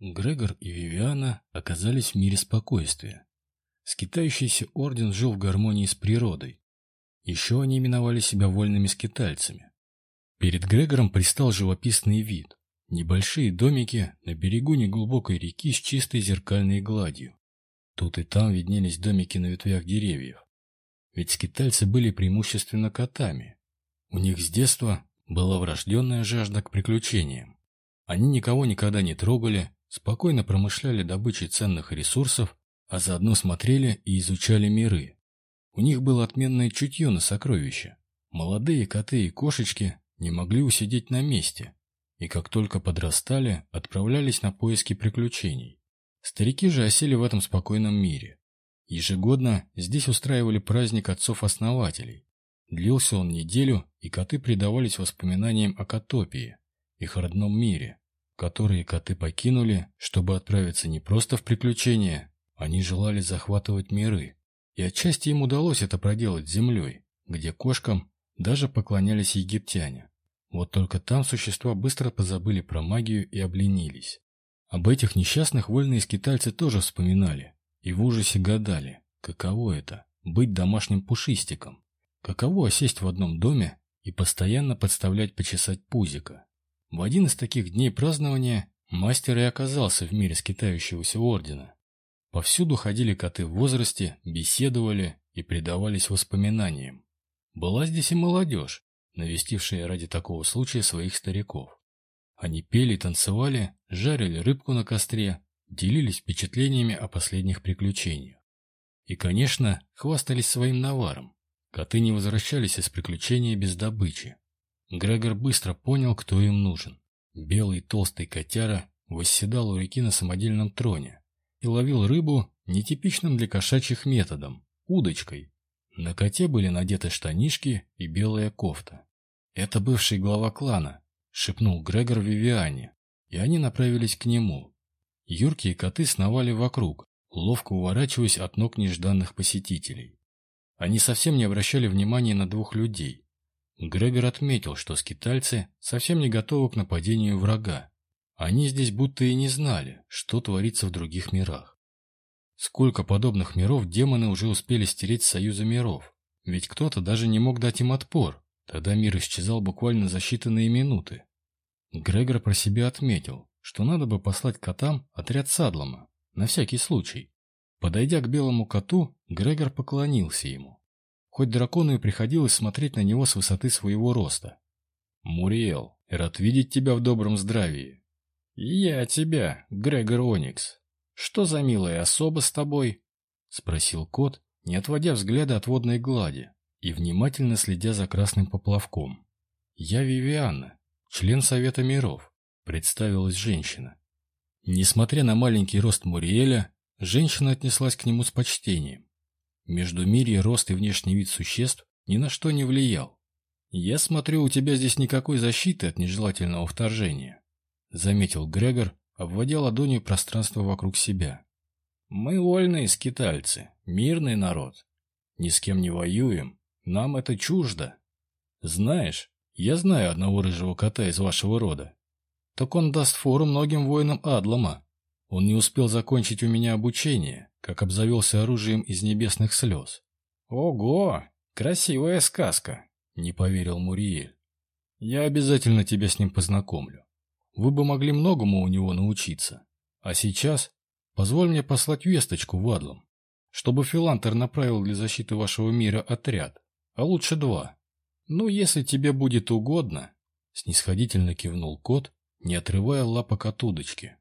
Грегор и Вивиана оказались в мире спокойствия. Скитающийся орден жил в гармонии с природой. Еще они именовали себя вольными скитальцами. Перед Грегором пристал живописный вид. Небольшие домики на берегу неглубокой реки с чистой зеркальной гладью. Тут и там виднелись домики на ветвях деревьев. Ведь скитальцы были преимущественно котами. У них с детства была врожденная жажда к приключениям. Они никого никогда не трогали, спокойно промышляли добычей ценных ресурсов, а заодно смотрели и изучали миры. У них было отменное чутье на сокровища. Молодые коты и кошечки не могли усидеть на месте, и как только подрастали, отправлялись на поиски приключений. Старики же осели в этом спокойном мире. Ежегодно здесь устраивали праздник отцов-основателей. Длился он неделю, и коты предавались воспоминаниям о Котопии, их родном мире, которые коты покинули, чтобы отправиться не просто в приключения, они желали захватывать миры. И отчасти им удалось это проделать землей, где кошкам даже поклонялись египтяне. Вот только там существа быстро позабыли про магию и обленились. Об этих несчастных вольные скитальцы тоже вспоминали и в ужасе гадали, каково это – быть домашним пушистиком, каково осесть в одном доме и постоянно подставлять почесать пузика. В один из таких дней празднования мастер и оказался в мире скитающегося ордена. Повсюду ходили коты в возрасте, беседовали и предавались воспоминаниям. Была здесь и молодежь, навестившая ради такого случая своих стариков. Они пели, танцевали, жарили рыбку на костре, делились впечатлениями о последних приключениях. И, конечно, хвастались своим наваром. Коты не возвращались из приключения без добычи. Грегор быстро понял, кто им нужен. Белый толстый котяра восседал у реки на самодельном троне и ловил рыбу нетипичным для кошачьих методом – удочкой. На коте были надеты штанишки и белая кофта. «Это бывший глава клана», – шепнул Грегор Вивиане, и они направились к нему. Юркие коты сновали вокруг, ловко уворачиваясь от ног нежданных посетителей. Они совсем не обращали внимания на двух людей, Грегор отметил, что скитальцы совсем не готовы к нападению врага. Они здесь будто и не знали, что творится в других мирах. Сколько подобных миров демоны уже успели стереть с Союза миров, ведь кто-то даже не мог дать им отпор, тогда мир исчезал буквально за считанные минуты. Грегор про себя отметил, что надо бы послать котам отряд Садлома, на всякий случай. Подойдя к белому коту, Грегор поклонился ему хоть дракону и приходилось смотреть на него с высоты своего роста. «Муриэл, рад видеть тебя в добром здравии». «Я тебя, Грегор Оникс. Что за милая особа с тобой?» — спросил кот, не отводя взгляда от водной глади и внимательно следя за красным поплавком. «Я Вивианна, член Совета миров», — представилась женщина. Несмотря на маленький рост Муриэля, женщина отнеслась к нему с почтением. Междумирье, рост и внешний вид существ ни на что не влиял. «Я смотрю, у тебя здесь никакой защиты от нежелательного вторжения», — заметил Грегор, обводя ладонью пространство вокруг себя. «Мы вольные скитальцы, мирный народ. Ни с кем не воюем, нам это чуждо. Знаешь, я знаю одного рыжего кота из вашего рода. Так он даст фору многим воинам Адлама. Он не успел закончить у меня обучение, как обзавелся оружием из небесных слез. «Ого! Красивая сказка!» — не поверил Муриэль. «Я обязательно тебя с ним познакомлю. Вы бы могли многому у него научиться. А сейчас позволь мне послать весточку в Адлам, чтобы Филантер направил для защиты вашего мира отряд, а лучше два. Ну, если тебе будет угодно...» Снисходительно кивнул кот, не отрывая лапок от удочки.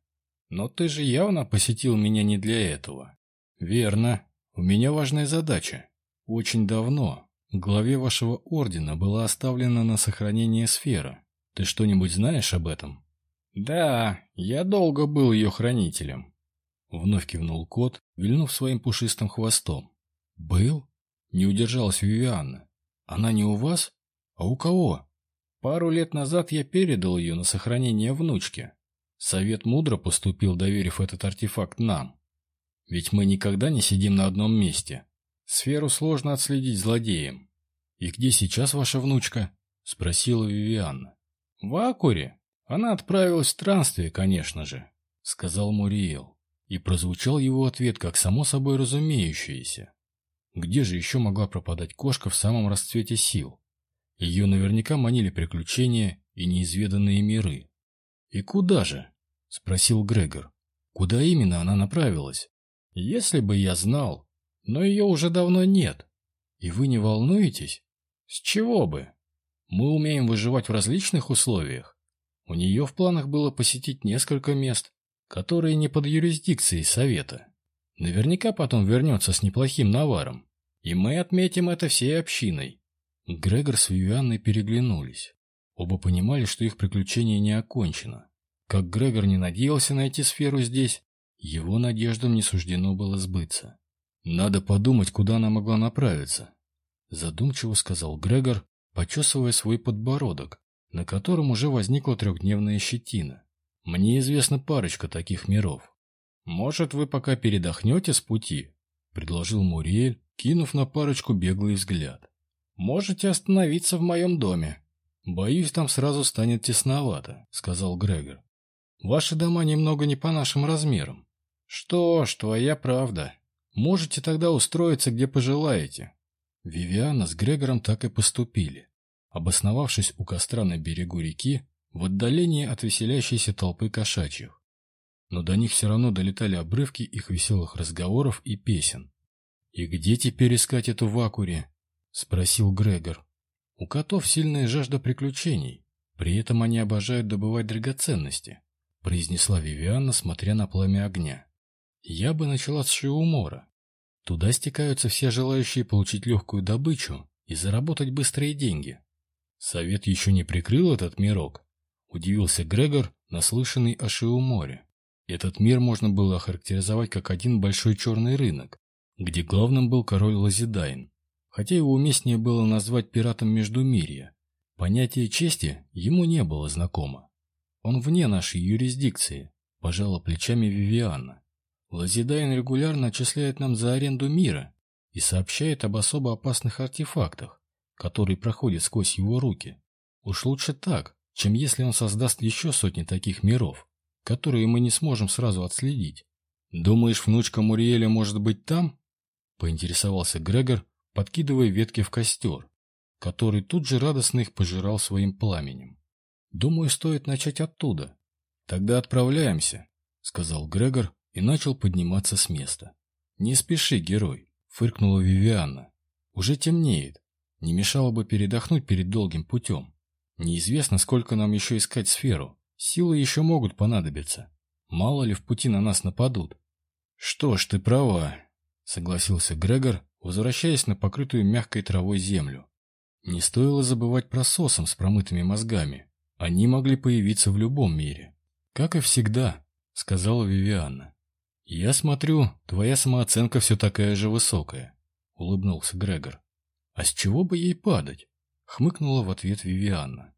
Но ты же явно посетил меня не для этого. Верно. У меня важная задача. Очень давно главе вашего ордена была оставлена на сохранение сфера. Ты что-нибудь знаешь об этом? Да, я долго был ее хранителем. Вновь кивнул кот, вильнув своим пушистым хвостом. Был? Не удержалась Вивианна. Она не у вас? А у кого? Пару лет назад я передал ее на сохранение внучке. Совет мудро поступил, доверив этот артефакт нам. Ведь мы никогда не сидим на одном месте. Сферу сложно отследить злодеям. «И где сейчас ваша внучка?» — спросила Вивианна. «В Акуре. Она отправилась в странствие, конечно же. сказал Муриэл. И прозвучал его ответ как само собой разумеющееся. Где же еще могла пропадать кошка в самом расцвете сил? Ее наверняка манили приключения и неизведанные миры. «И куда же?» — спросил Грегор. «Куда именно она направилась?» «Если бы я знал. Но ее уже давно нет. И вы не волнуетесь? С чего бы? Мы умеем выживать в различных условиях. У нее в планах было посетить несколько мест, которые не под юрисдикцией Совета. Наверняка потом вернется с неплохим наваром. И мы отметим это всей общиной. Грегор с Вивианной переглянулись. Оба понимали, что их приключение не окончено. Как Грегор не надеялся найти сферу здесь, его надеждам не суждено было сбыться. «Надо подумать, куда она могла направиться», — задумчиво сказал Грегор, почесывая свой подбородок, на котором уже возникла трехдневная щетина. «Мне известна парочка таких миров. Может, вы пока передохнете с пути?» — предложил Муриэль, кинув на парочку беглый взгляд. «Можете остановиться в моем доме». «Боюсь, там сразу станет тесновато», — сказал Грегор. «Ваши дома немного не по нашим размерам». «Что ж, твоя правда. Можете тогда устроиться, где пожелаете». Вивиана с Грегором так и поступили. Обосновавшись у костра на берегу реки, в отдалении от веселящейся толпы кошачьих. Но до них все равно долетали обрывки их веселых разговоров и песен. «И где теперь искать эту вакури?» — спросил Грегор. «У котов сильная жажда приключений, при этом они обожают добывать драгоценности», — произнесла Вивианна, смотря на пламя огня. «Я бы начала с Шиумора. Туда стекаются все желающие получить легкую добычу и заработать быстрые деньги». «Совет еще не прикрыл этот мирок?» — удивился Грегор, наслышанный о Шиуморе. Этот мир можно было охарактеризовать как один большой черный рынок, где главным был король Лазидайн хотя его уместнее было назвать пиратом Междумирья. Понятие чести ему не было знакомо. Он вне нашей юрисдикции, пожала плечами Вивианна. Лазидайн регулярно отчисляет нам за аренду мира и сообщает об особо опасных артефактах, которые проходят сквозь его руки. Уж лучше так, чем если он создаст еще сотни таких миров, которые мы не сможем сразу отследить. «Думаешь, внучка Муриэля может быть там?» — поинтересовался Грегор, подкидывая ветки в костер, который тут же радостно их пожирал своим пламенем. «Думаю, стоит начать оттуда. Тогда отправляемся», — сказал Грегор и начал подниматься с места. «Не спеши, герой», — фыркнула Вивианна. «Уже темнеет. Не мешало бы передохнуть перед долгим путем. Неизвестно, сколько нам еще искать сферу. Силы еще могут понадобиться. Мало ли в пути на нас нападут». «Что ж, ты права», — согласился Грегор возвращаясь на покрытую мягкой травой землю. Не стоило забывать про сосом с промытыми мозгами. Они могли появиться в любом мире. «Как и всегда», — сказала Вивианна. «Я смотрю, твоя самооценка все такая же высокая», — улыбнулся Грегор. «А с чего бы ей падать?» — хмыкнула в ответ Вивианна.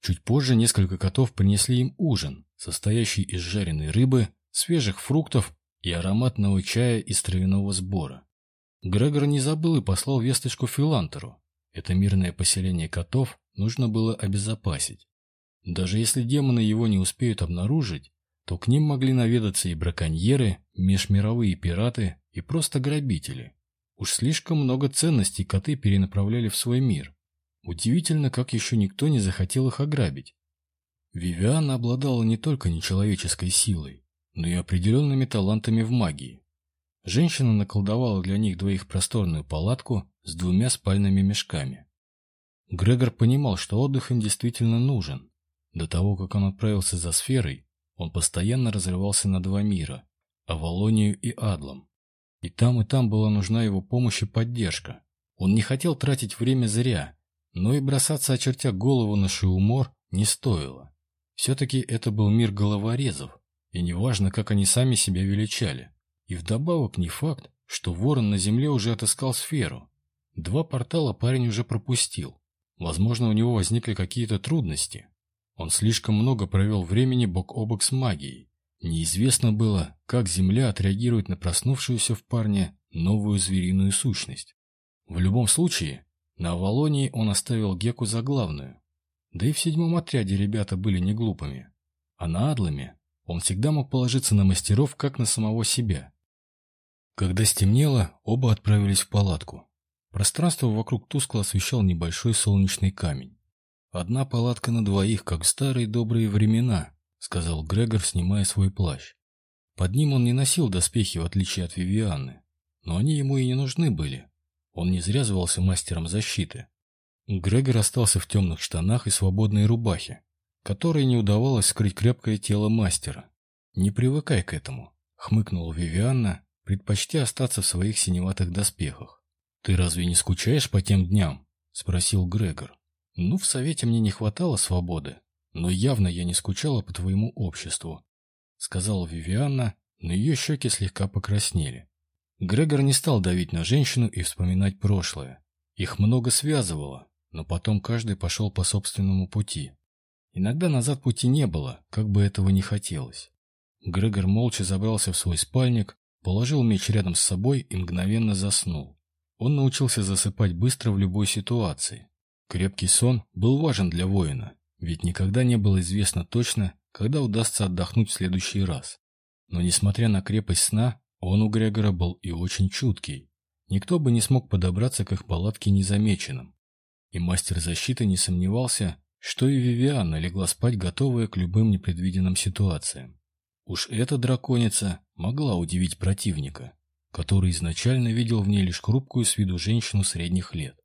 Чуть позже несколько котов принесли им ужин, состоящий из жареной рыбы, свежих фруктов и ароматного чая из травяного сбора. Грегор не забыл и послал весточку Филантеру. Это мирное поселение котов нужно было обезопасить. Даже если демоны его не успеют обнаружить, то к ним могли наведаться и браконьеры, межмировые пираты и просто грабители. Уж слишком много ценностей коты перенаправляли в свой мир. Удивительно, как еще никто не захотел их ограбить. Вивиана обладала не только нечеловеческой силой, но и определенными талантами в магии. Женщина наколдовала для них двоих просторную палатку с двумя спальными мешками. Грегор понимал, что отдых им действительно нужен. До того, как он отправился за сферой, он постоянно разрывался на два мира – Авалонию и Адлом. И там, и там была нужна его помощь и поддержка. Он не хотел тратить время зря, но и бросаться, очертя голову на Шиумор, не стоило. Все-таки это был мир головорезов, и неважно, как они сами себя величали. И вдобавок не факт, что ворон на земле уже отыскал сферу. Два портала парень уже пропустил. Возможно, у него возникли какие-то трудности. Он слишком много провел времени бок о бок с магией. Неизвестно было, как Земля отреагирует на проснувшуюся в парне новую звериную сущность. В любом случае, на Авалонии он оставил Геку за главную. Да и в седьмом отряде ребята были не глупыми. А на Адламе Он всегда мог положиться на мастеров, как на самого себя. Когда стемнело, оба отправились в палатку. Пространство вокруг тускло освещал небольшой солнечный камень. «Одна палатка на двоих, как в старые добрые времена», — сказал Грегор, снимая свой плащ. Под ним он не носил доспехи, в отличие от Вивианны. Но они ему и не нужны были. Он не зря звался мастером защиты. Грегор остался в темных штанах и свободной рубахе, которой не удавалось скрыть крепкое тело мастера. «Не привыкай к этому», — хмыкнула Вивианна, предпочтя остаться в своих синеватых доспехах. «Ты разве не скучаешь по тем дням?» — спросил Грегор. «Ну, в совете мне не хватало свободы, но явно я не скучала по твоему обществу», — сказала Вивианна, но ее щеки слегка покраснели. Грегор не стал давить на женщину и вспоминать прошлое. Их много связывало, но потом каждый пошел по собственному пути. Иногда назад пути не было, как бы этого не хотелось. Грегор молча забрался в свой спальник, положил меч рядом с собой и мгновенно заснул. Он научился засыпать быстро в любой ситуации. Крепкий сон был важен для воина, ведь никогда не было известно точно, когда удастся отдохнуть в следующий раз. Но несмотря на крепость сна, он у Грегора был и очень чуткий. Никто бы не смог подобраться к их палатке незамеченным. И мастер защиты не сомневался, что и Вивианна легла спать, готовая к любым непредвиденным ситуациям. Уж эта драконица могла удивить противника, который изначально видел в ней лишь хрупкую с виду женщину средних лет.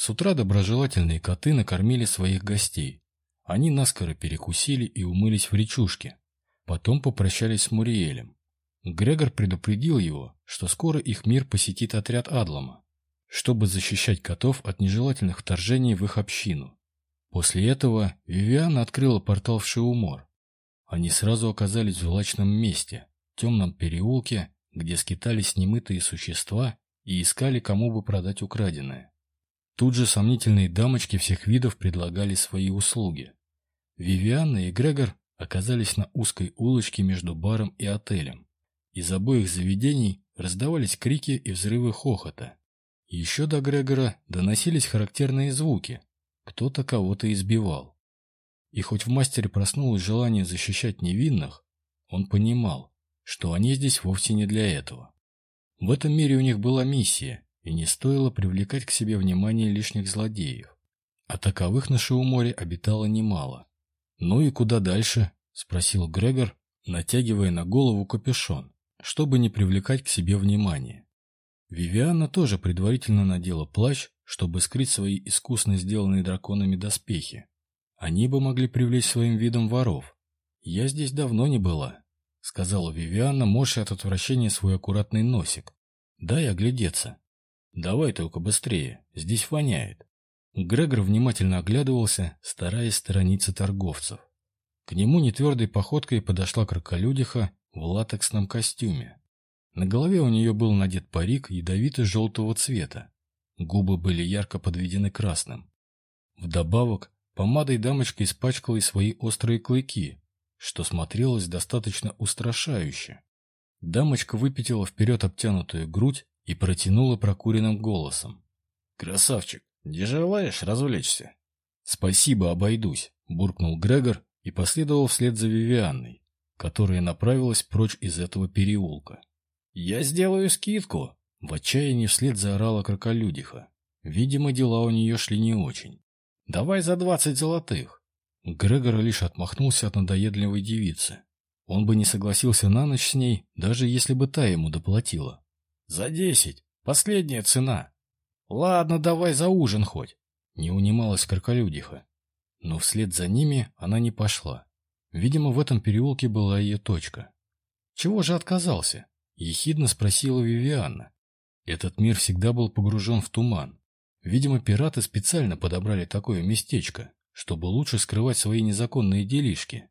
С утра доброжелательные коты накормили своих гостей. Они наскоро перекусили и умылись в речушке. Потом попрощались с Муриэлем. Грегор предупредил его, что скоро их мир посетит отряд Адлама, чтобы защищать котов от нежелательных вторжений в их общину. После этого Вивиана открыла портал в Шиумор. Они сразу оказались в злачном месте, темном переулке, где скитались немытые существа и искали, кому бы продать украденное. Тут же сомнительные дамочки всех видов предлагали свои услуги. Вивианна и Грегор оказались на узкой улочке между баром и отелем. Из обоих заведений раздавались крики и взрывы хохота. Еще до Грегора доносились характерные звуки, кто-то кого-то избивал. И хоть в мастере проснулось желание защищать невинных, он понимал, что они здесь вовсе не для этого. В этом мире у них была миссия, и не стоило привлекать к себе внимание лишних злодеев. А таковых на Шиуморе обитало немало. «Ну и куда дальше?» – спросил Грегор, натягивая на голову капюшон, чтобы не привлекать к себе внимания. Вивиана тоже предварительно надела плащ, чтобы скрыть свои искусно сделанные драконами доспехи. Они бы могли привлечь своим видом воров. «Я здесь давно не была», — сказала Вивианна, морща от отвращения свой аккуратный носик. «Дай оглядеться». «Давай только быстрее, здесь воняет». Грегор внимательно оглядывался, стараясь сторониться торговцев. К нему нетвердой походкой подошла кроколюдиха в латексном костюме. На голове у нее был надет парик ядовито-желтого цвета, Губы были ярко подведены красным. Вдобавок, помадой дамочка испачкала и свои острые клыки, что смотрелось достаточно устрашающе. Дамочка выпятила вперед обтянутую грудь и протянула прокуренным голосом. «Красавчик, не желаешь развлечься?» «Спасибо, обойдусь», — буркнул Грегор и последовал вслед за Вивианной, которая направилась прочь из этого переулка. «Я сделаю скидку», в отчаянии вслед заорала кроколюдиха. Видимо, дела у нее шли не очень. «Давай за двадцать золотых!» Грегор лишь отмахнулся от надоедливой девицы. Он бы не согласился на ночь с ней, даже если бы та ему доплатила. «За десять! Последняя цена!» «Ладно, давай за ужин хоть!» Не унималась кроколюдиха. Но вслед за ними она не пошла. Видимо, в этом переулке была ее точка. «Чего же отказался?» — ехидно спросила Вивианна. Этот мир всегда был погружен в туман. Видимо, пираты специально подобрали такое местечко, чтобы лучше скрывать свои незаконные делишки.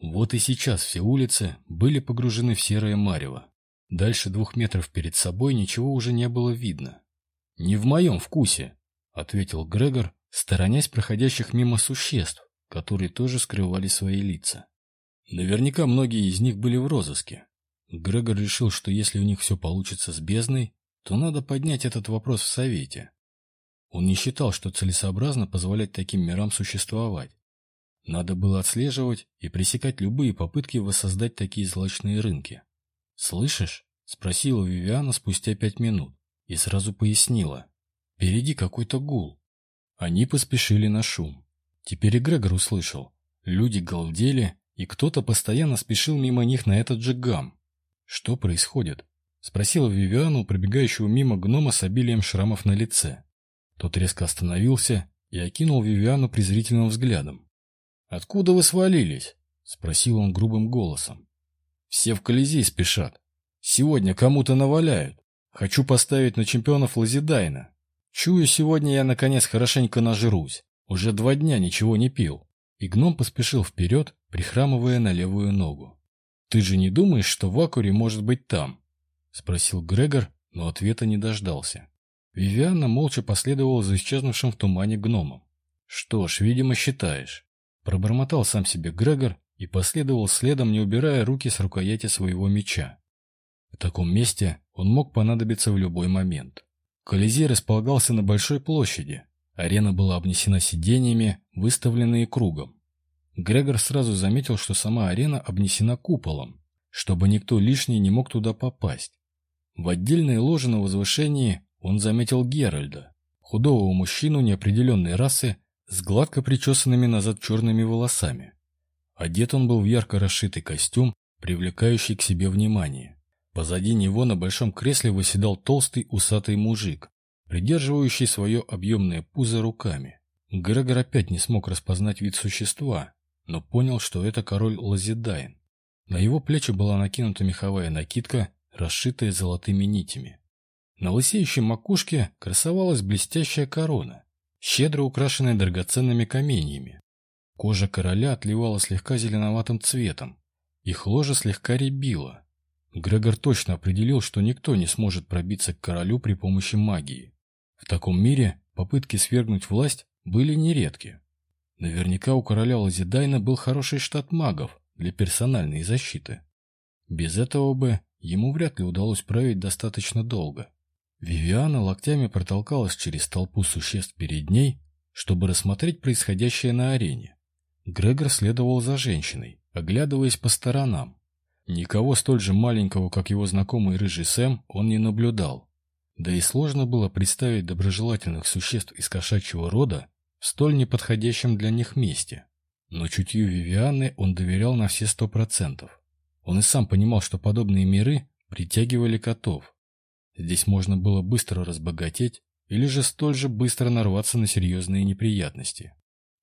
Вот и сейчас все улицы были погружены в серое марево. Дальше двух метров перед собой ничего уже не было видно. «Не в моем вкусе», — ответил Грегор, сторонясь проходящих мимо существ, которые тоже скрывали свои лица. Наверняка многие из них были в розыске. Грегор решил, что если у них все получится с бездной, то надо поднять этот вопрос в Совете. Он не считал, что целесообразно позволять таким мирам существовать. Надо было отслеживать и пресекать любые попытки воссоздать такие злачные рынки. «Слышишь?» — спросила Вивиана спустя пять минут и сразу пояснила. «Впереди какой-то гул». Они поспешили на шум. Теперь и Грегор услышал. Люди галдели, и кто-то постоянно спешил мимо них на этот же гам. «Что происходит?» — спросила Вивиану, пробегающего мимо гнома с обилием шрамов на лице. Тот резко остановился и окинул Вивиану презрительным взглядом. «Откуда вы свалились?» — спросил он грубым голосом. «Все в Колизей спешат. Сегодня кому-то наваляют. Хочу поставить на чемпионов Лазидайна. Чую, сегодня я, наконец, хорошенько нажрусь. Уже два дня ничего не пил». И гном поспешил вперед, прихрамывая на левую ногу. «Ты же не думаешь, что Вакури может быть там?» — спросил Грегор, но ответа не дождался. Вивианна молча последовала за исчезнувшим в тумане гномом. «Что ж, видимо, считаешь. Пробормотал сам себе Грегор и последовал следом, не убирая руки с рукояти своего меча. В таком месте он мог понадобиться в любой момент. Колизей располагался на большой площади. Арена была обнесена сиденьями, выставленные кругом. Грегор сразу заметил, что сама арена обнесена куполом, чтобы никто лишний не мог туда попасть. В отдельной ложе на возвышении он заметил Геральда, худого мужчину неопределенной расы с гладко причесанными назад черными волосами. Одет он был в ярко расшитый костюм, привлекающий к себе внимание. Позади него на большом кресле восседал толстый усатый мужик, придерживающий свое объемное пузо руками. Грегор опять не смог распознать вид существа, но понял, что это король Лазидайн. На его плечи была накинута меховая накидка, расшитая золотыми нитями. На лысеющей макушке красовалась блестящая корона, щедро украшенная драгоценными каменьями. Кожа короля отливала слегка зеленоватым цветом, их ложа слегка рябила. Грегор точно определил, что никто не сможет пробиться к королю при помощи магии. В таком мире попытки свергнуть власть были нередки. Наверняка у короля Лазидайна был хороший штат магов для персональной защиты. Без этого бы ему вряд ли удалось править достаточно долго. Вивиана локтями протолкалась через толпу существ перед ней, чтобы рассмотреть происходящее на арене. Грегор следовал за женщиной, оглядываясь по сторонам. Никого столь же маленького, как его знакомый рыжий Сэм, он не наблюдал. Да и сложно было представить доброжелательных существ из кошачьего рода в столь неподходящем для них месте. Но чутью Вивианы он доверял на все сто процентов. Он и сам понимал, что подобные миры притягивали котов, Здесь можно было быстро разбогатеть или же столь же быстро нарваться на серьезные неприятности.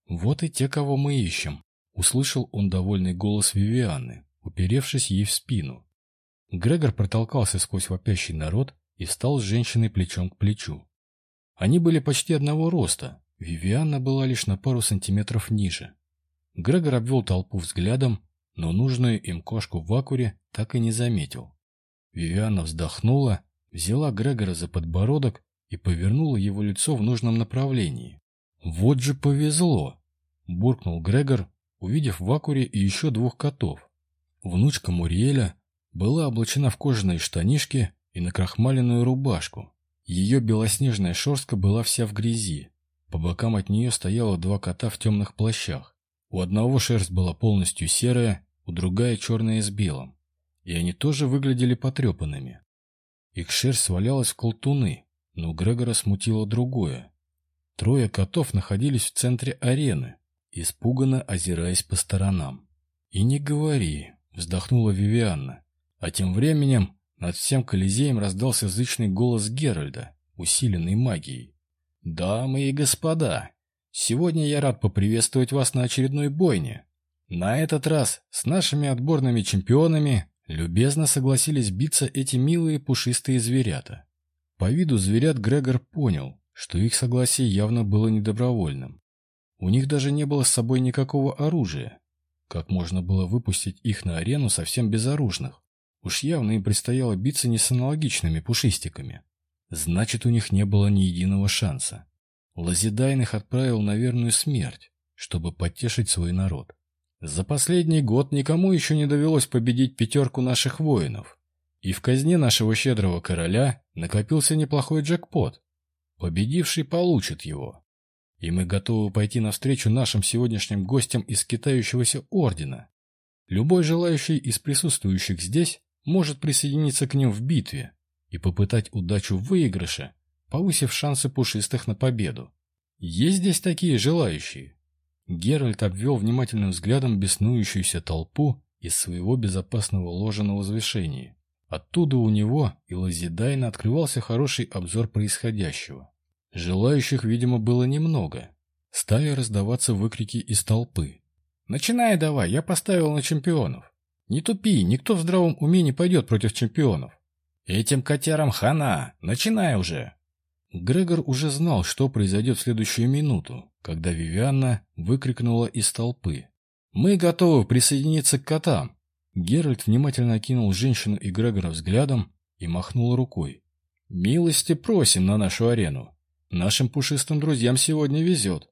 «Вот и те, кого мы ищем», — услышал он довольный голос Вивианы, уперевшись ей в спину. Грегор протолкался сквозь вопящий народ и встал с женщиной плечом к плечу. Они были почти одного роста, Вивианна была лишь на пару сантиметров ниже. Грегор обвел толпу взглядом, но нужную им кошку в вакуре так и не заметил. Вивианна вздохнула взяла Грегора за подбородок и повернула его лицо в нужном направлении. «Вот же повезло!» — буркнул Грегор, увидев в Акуре еще двух котов. Внучка Муриэля была облачена в кожаные штанишки и накрахмаленную рубашку. Ее белоснежная шерстка была вся в грязи. По бокам от нее стояло два кота в темных плащах. У одного шерсть была полностью серая, у другая черная с белым. И они тоже выглядели потрепанными. Их шерсть свалялась в колтуны, но Грегора смутило другое. Трое котов находились в центре арены, испуганно озираясь по сторонам. «И не говори», — вздохнула Вивианна. А тем временем над всем Колизеем раздался зычный голос Геральда, усиленный магией. «Дамы и господа, сегодня я рад поприветствовать вас на очередной бойне. На этот раз с нашими отборными чемпионами Любезно согласились биться эти милые пушистые зверята. По виду зверят Грегор понял, что их согласие явно было недобровольным. У них даже не было с собой никакого оружия. Как можно было выпустить их на арену совсем безоружных? Уж явно им предстояло биться не с аналогичными пушистиками. Значит, у них не было ни единого шанса. Лазидайн их отправил на верную смерть, чтобы потешить свой народ. За последний год никому еще не довелось победить пятерку наших воинов. И в казне нашего щедрого короля накопился неплохой джекпот. Победивший получит его. И мы готовы пойти навстречу нашим сегодняшним гостям из китающегося ордена. Любой желающий из присутствующих здесь может присоединиться к ним в битве и попытать удачу в выигрыше, повысив шансы пушистых на победу. Есть здесь такие желающие? Геральт обвел внимательным взглядом беснующуюся толпу из своего безопасного ложа на возвышении. Оттуда у него и Лазидайна открывался хороший обзор происходящего. Желающих, видимо, было немного. Стали раздаваться выкрики из толпы. «Начинай давай, я поставил на чемпионов. Не тупи, никто в здравом уме не пойдет против чемпионов. Этим котярам хана, начинай уже!» Грегор уже знал, что произойдет в следующую минуту, когда Вивианна выкрикнула из толпы. «Мы готовы присоединиться к котам!» Геральт внимательно окинул женщину и Грегора взглядом и махнул рукой. «Милости просим на нашу арену. Нашим пушистым друзьям сегодня везет.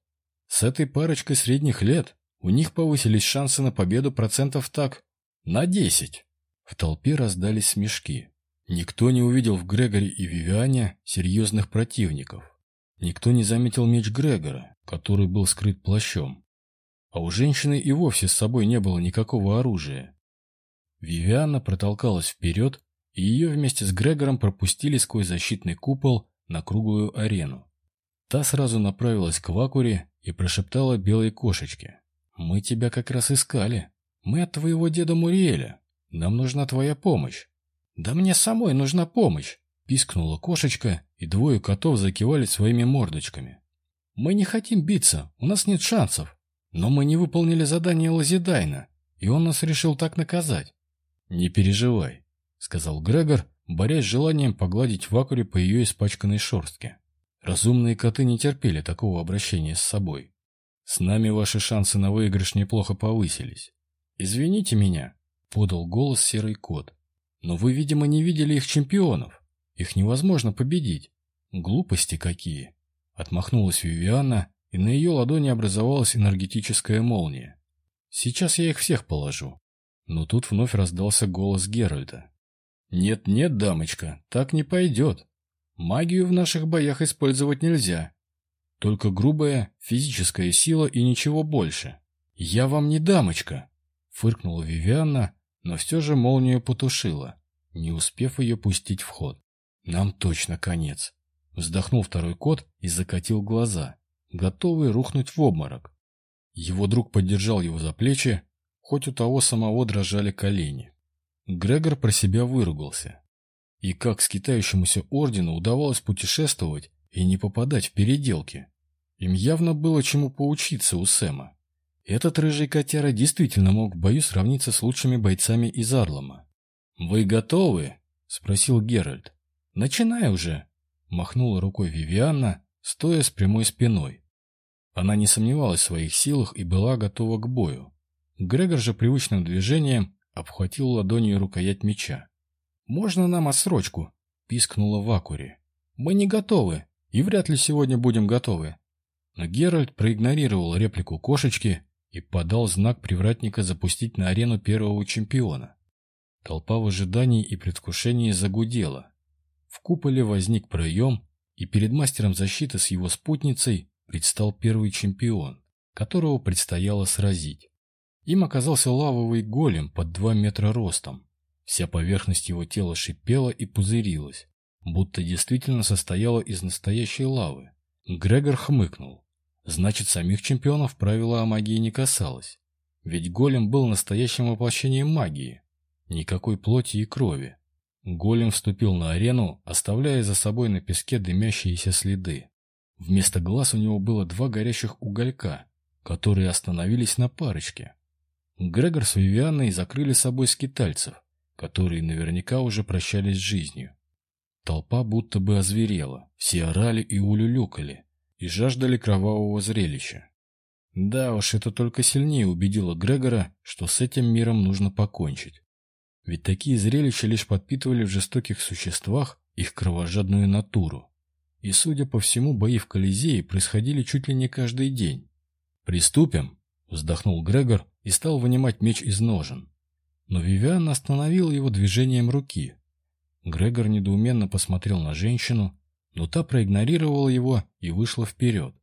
С этой парочкой средних лет у них повысились шансы на победу процентов так на десять». В толпе раздались смешки. Никто не увидел в Грегоре и Вивиане серьезных противников. Никто не заметил меч Грегора, который был скрыт плащом. А у женщины и вовсе с собой не было никакого оружия. Вивиана протолкалась вперед, и ее вместе с Грегором пропустили сквозь защитный купол на круглую арену. Та сразу направилась к Вакуре и прошептала белой кошечке. «Мы тебя как раз искали. Мы от твоего деда Муриэля. Нам нужна твоя помощь». «Да мне самой нужна помощь!» Пискнула кошечка, и двое котов закивали своими мордочками. «Мы не хотим биться, у нас нет шансов. Но мы не выполнили задание Лазидайна, и он нас решил так наказать. «Не переживай», — сказал Грегор, борясь с желанием погладить Вакуре по ее испачканной шорстке. Разумные коты не терпели такого обращения с собой. «С нами ваши шансы на выигрыш неплохо повысились. Извините меня», — подал голос серый кот. «Но вы, видимо, не видели их чемпионов. Их невозможно победить. Глупости какие!» Отмахнулась Вивиана, и на ее ладони образовалась энергетическая молния. «Сейчас я их всех положу. Но тут вновь раздался голос Геральта. «Нет-нет, дамочка, так не пойдет. Магию в наших боях использовать нельзя. Только грубая физическая сила и ничего больше. Я вам не дамочка!» Фыркнула Вивианна, но все же молнию потушила, не успев ее пустить в ход. «Нам точно конец!» Вздохнул второй кот и закатил глаза, готовый рухнуть в обморок. Его друг поддержал его за плечи, хоть у того самого дрожали колени. Грегор про себя выругался. И как скитающемуся ордену удавалось путешествовать и не попадать в переделки? Им явно было чему поучиться у Сэма. Этот рыжий котяра действительно мог в бою сравниться с лучшими бойцами из Арлама. «Вы готовы?» — спросил Геральт. «Начинай уже!» — махнула рукой Вивианна, стоя с прямой спиной. Она не сомневалась в своих силах и была готова к бою. Грегор же привычным движением обхватил ладонью рукоять меча. «Можно нам отсрочку?» — пискнула Вакури. «Мы не готовы, и вряд ли сегодня будем готовы». Но Геральт проигнорировал реплику кошечки и подал знак привратника запустить на арену первого чемпиона. Толпа в ожидании и предвкушении загудела. В куполе возник проем, и перед мастером защиты с его спутницей предстал первый чемпион, которого предстояло сразить. Им оказался лавовый голем под два метра ростом. Вся поверхность его тела шипела и пузырилась, будто действительно состояла из настоящей лавы. Грегор хмыкнул. Значит, самих чемпионов правила о магии не касалось. Ведь голем был настоящим воплощением магии. Никакой плоти и крови. Голем вступил на арену, оставляя за собой на песке дымящиеся следы. Вместо глаз у него было два горящих уголька, которые остановились на парочке. Грегор с Вивианной закрыли собой скитальцев, которые наверняка уже прощались с жизнью. Толпа будто бы озверела, все орали и улюлюкали, и жаждали кровавого зрелища. Да уж, это только сильнее убедило Грегора, что с этим миром нужно покончить. Ведь такие зрелища лишь подпитывали в жестоких существах их кровожадную натуру. И, судя по всему, бои в Колизее происходили чуть ли не каждый день. «Приступим?» — вздохнул Грегор и стал вынимать меч из ножен. Но Вивиан остановил его движением руки. Грегор недоуменно посмотрел на женщину, но та проигнорировала его и вышла вперед.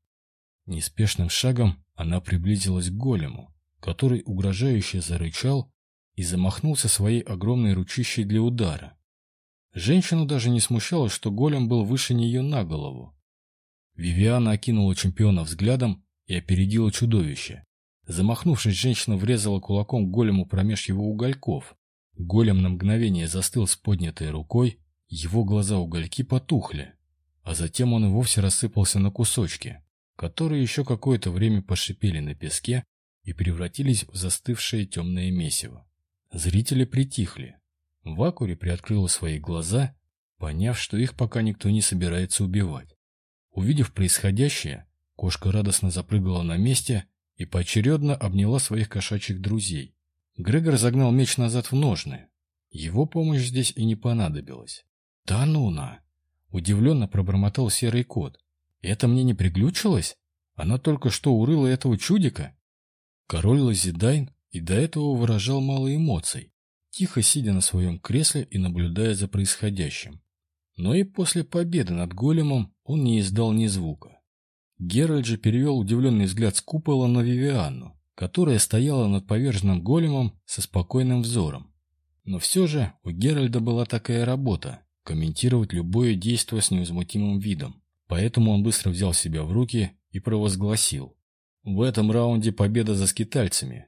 Неспешным шагом она приблизилась к голему, который угрожающе зарычал и замахнулся своей огромной ручищей для удара. Женщину даже не смущало, что голем был выше нее на голову. Вивиана окинула чемпиона взглядом и опередила чудовище. Замахнувшись, женщина врезала кулаком голему промеж его угольков. Голем на мгновение застыл с поднятой рукой, его глаза-угольки потухли, а затем он и вовсе рассыпался на кусочки, которые еще какое-то время пошипели на песке и превратились в застывшее темное месиво. Зрители притихли. Вакури приоткрыла свои глаза, поняв, что их пока никто не собирается убивать. Увидев происходящее, кошка радостно запрыгала на месте и поочередно обняла своих кошачьих друзей. Грегор загнал меч назад в ножны. Его помощь здесь и не понадобилась. «Да ну на!» — удивленно пробормотал серый кот. «Это мне не приглючилось? Она только что урыла этого чудика?» Король Лазидайн и до этого выражал мало эмоций, тихо сидя на своем кресле и наблюдая за происходящим. Но и после победы над големом он не издал ни звука. Геральт же перевел удивленный взгляд с купола на Вивианну, которая стояла над поверженным големом со спокойным взором. Но все же у Геральда была такая работа – комментировать любое действие с невозмутимым видом. Поэтому он быстро взял себя в руки и провозгласил. В этом раунде победа за скитальцами.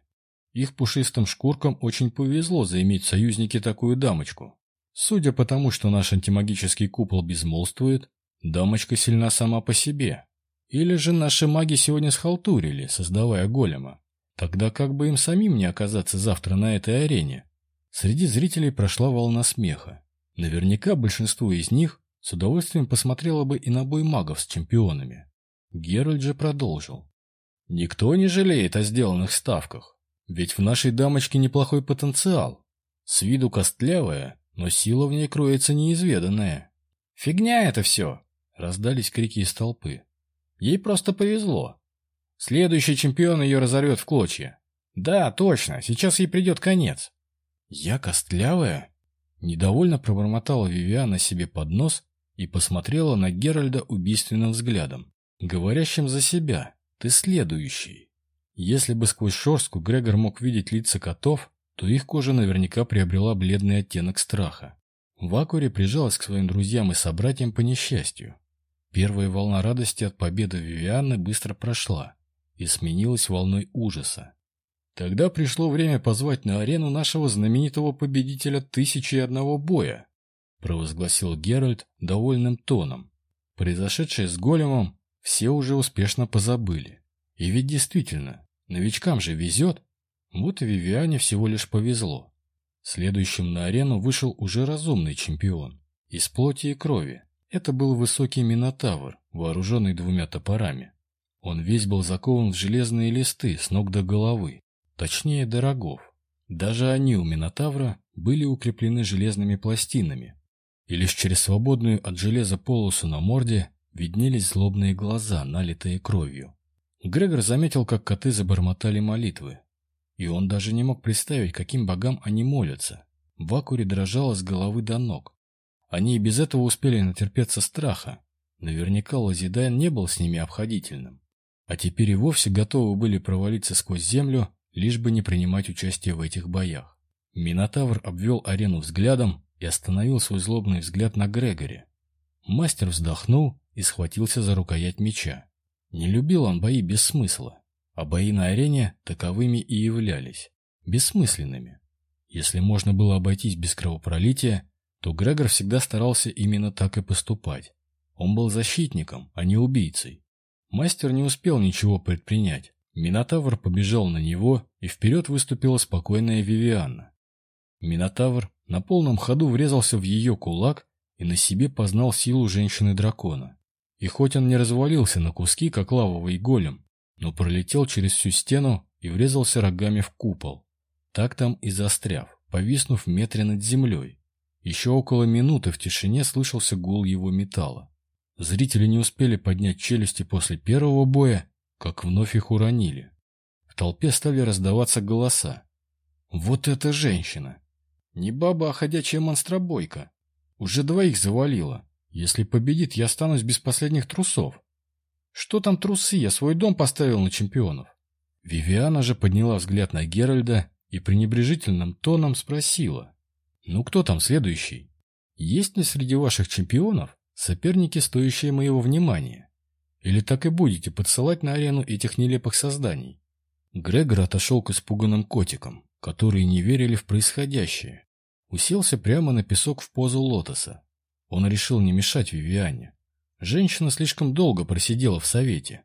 Их пушистым шкуркам очень повезло заиметь в союзнике такую дамочку. Судя по тому, что наш антимагический купол безмолвствует, дамочка сильна сама по себе. Или же наши маги сегодня схалтурили, создавая голема. Тогда как бы им самим не оказаться завтра на этой арене? Среди зрителей прошла волна смеха. Наверняка большинство из них с удовольствием посмотрело бы и на бой магов с чемпионами. Геральт же продолжил. Никто не жалеет о сделанных ставках, ведь в нашей дамочке неплохой потенциал. С виду костлявая, но сила в ней кроется неизведанная. «Фигня это все!» — раздались крики из толпы. «Ей просто повезло. Следующий чемпион ее разорвет в клочья. Да, точно, сейчас ей придет конец». «Я костлявая?» Недовольно пробормотала Вивиана себе под нос и посмотрела на Геральда убийственным взглядом, говорящим за себя. Ты следующий. Если бы сквозь шорстку Грегор мог видеть лица котов, то их кожа наверняка приобрела бледный оттенок страха. Вакури прижалась к своим друзьям и собратьям по несчастью. Первая волна радости от победы Вивианы быстро прошла и сменилась волной ужаса. Тогда пришло время позвать на арену нашего знаменитого победителя тысячи и одного боя, провозгласил Геральт довольным тоном. Произошедшее с големом все уже успешно позабыли. И ведь действительно, новичкам же везет. Вот Вивиане всего лишь повезло. Следующим на арену вышел уже разумный чемпион. Из плоти и крови. Это был высокий Минотавр, вооруженный двумя топорами. Он весь был закован в железные листы с ног до головы точнее до рогов. Даже они у Минотавра были укреплены железными пластинами, и лишь через свободную от железа полосу на морде виднелись злобные глаза, налитые кровью. Грегор заметил, как коты забормотали молитвы, и он даже не мог представить, каким богам они молятся. Вакури дрожала с головы до ног. Они и без этого успели натерпеться страха. Наверняка Лазидайн не был с ними обходительным. А теперь и вовсе готовы были провалиться сквозь землю лишь бы не принимать участие в этих боях. Минотавр обвел арену взглядом и остановил свой злобный взгляд на Грегоре. Мастер вздохнул и схватился за рукоять меча. Не любил он бои без смысла, а бои на арене таковыми и являлись, бессмысленными. Если можно было обойтись без кровопролития, то Грегор всегда старался именно так и поступать. Он был защитником, а не убийцей. Мастер не успел ничего предпринять, Минотавр побежал на него, и вперед выступила спокойная Вивианна. Минотавр на полном ходу врезался в ее кулак и на себе познал силу женщины-дракона. И хоть он не развалился на куски, как лавовый голем, но пролетел через всю стену и врезался рогами в купол, так там и застряв, повиснув в метре над землей. Еще около минуты в тишине слышался гул его металла. Зрители не успели поднять челюсти после первого боя, как вновь их уронили. В толпе стали раздаваться голоса. «Вот эта женщина! Не баба, а ходячая монстробойка! Уже двоих завалила. Если победит, я останусь без последних трусов. Что там трусы? Я свой дом поставил на чемпионов. Вивиана же подняла взгляд на Геральда и пренебрежительным тоном спросила. «Ну кто там следующий? Есть ли среди ваших чемпионов соперники, стоящие моего внимания? Или так и будете подсылать на арену этих нелепых созданий?» Грегор отошел к испуганным котикам, которые не верили в происходящее. Уселся прямо на песок в позу лотоса. Он решил не мешать Вивиане. Женщина слишком долго просидела в совете.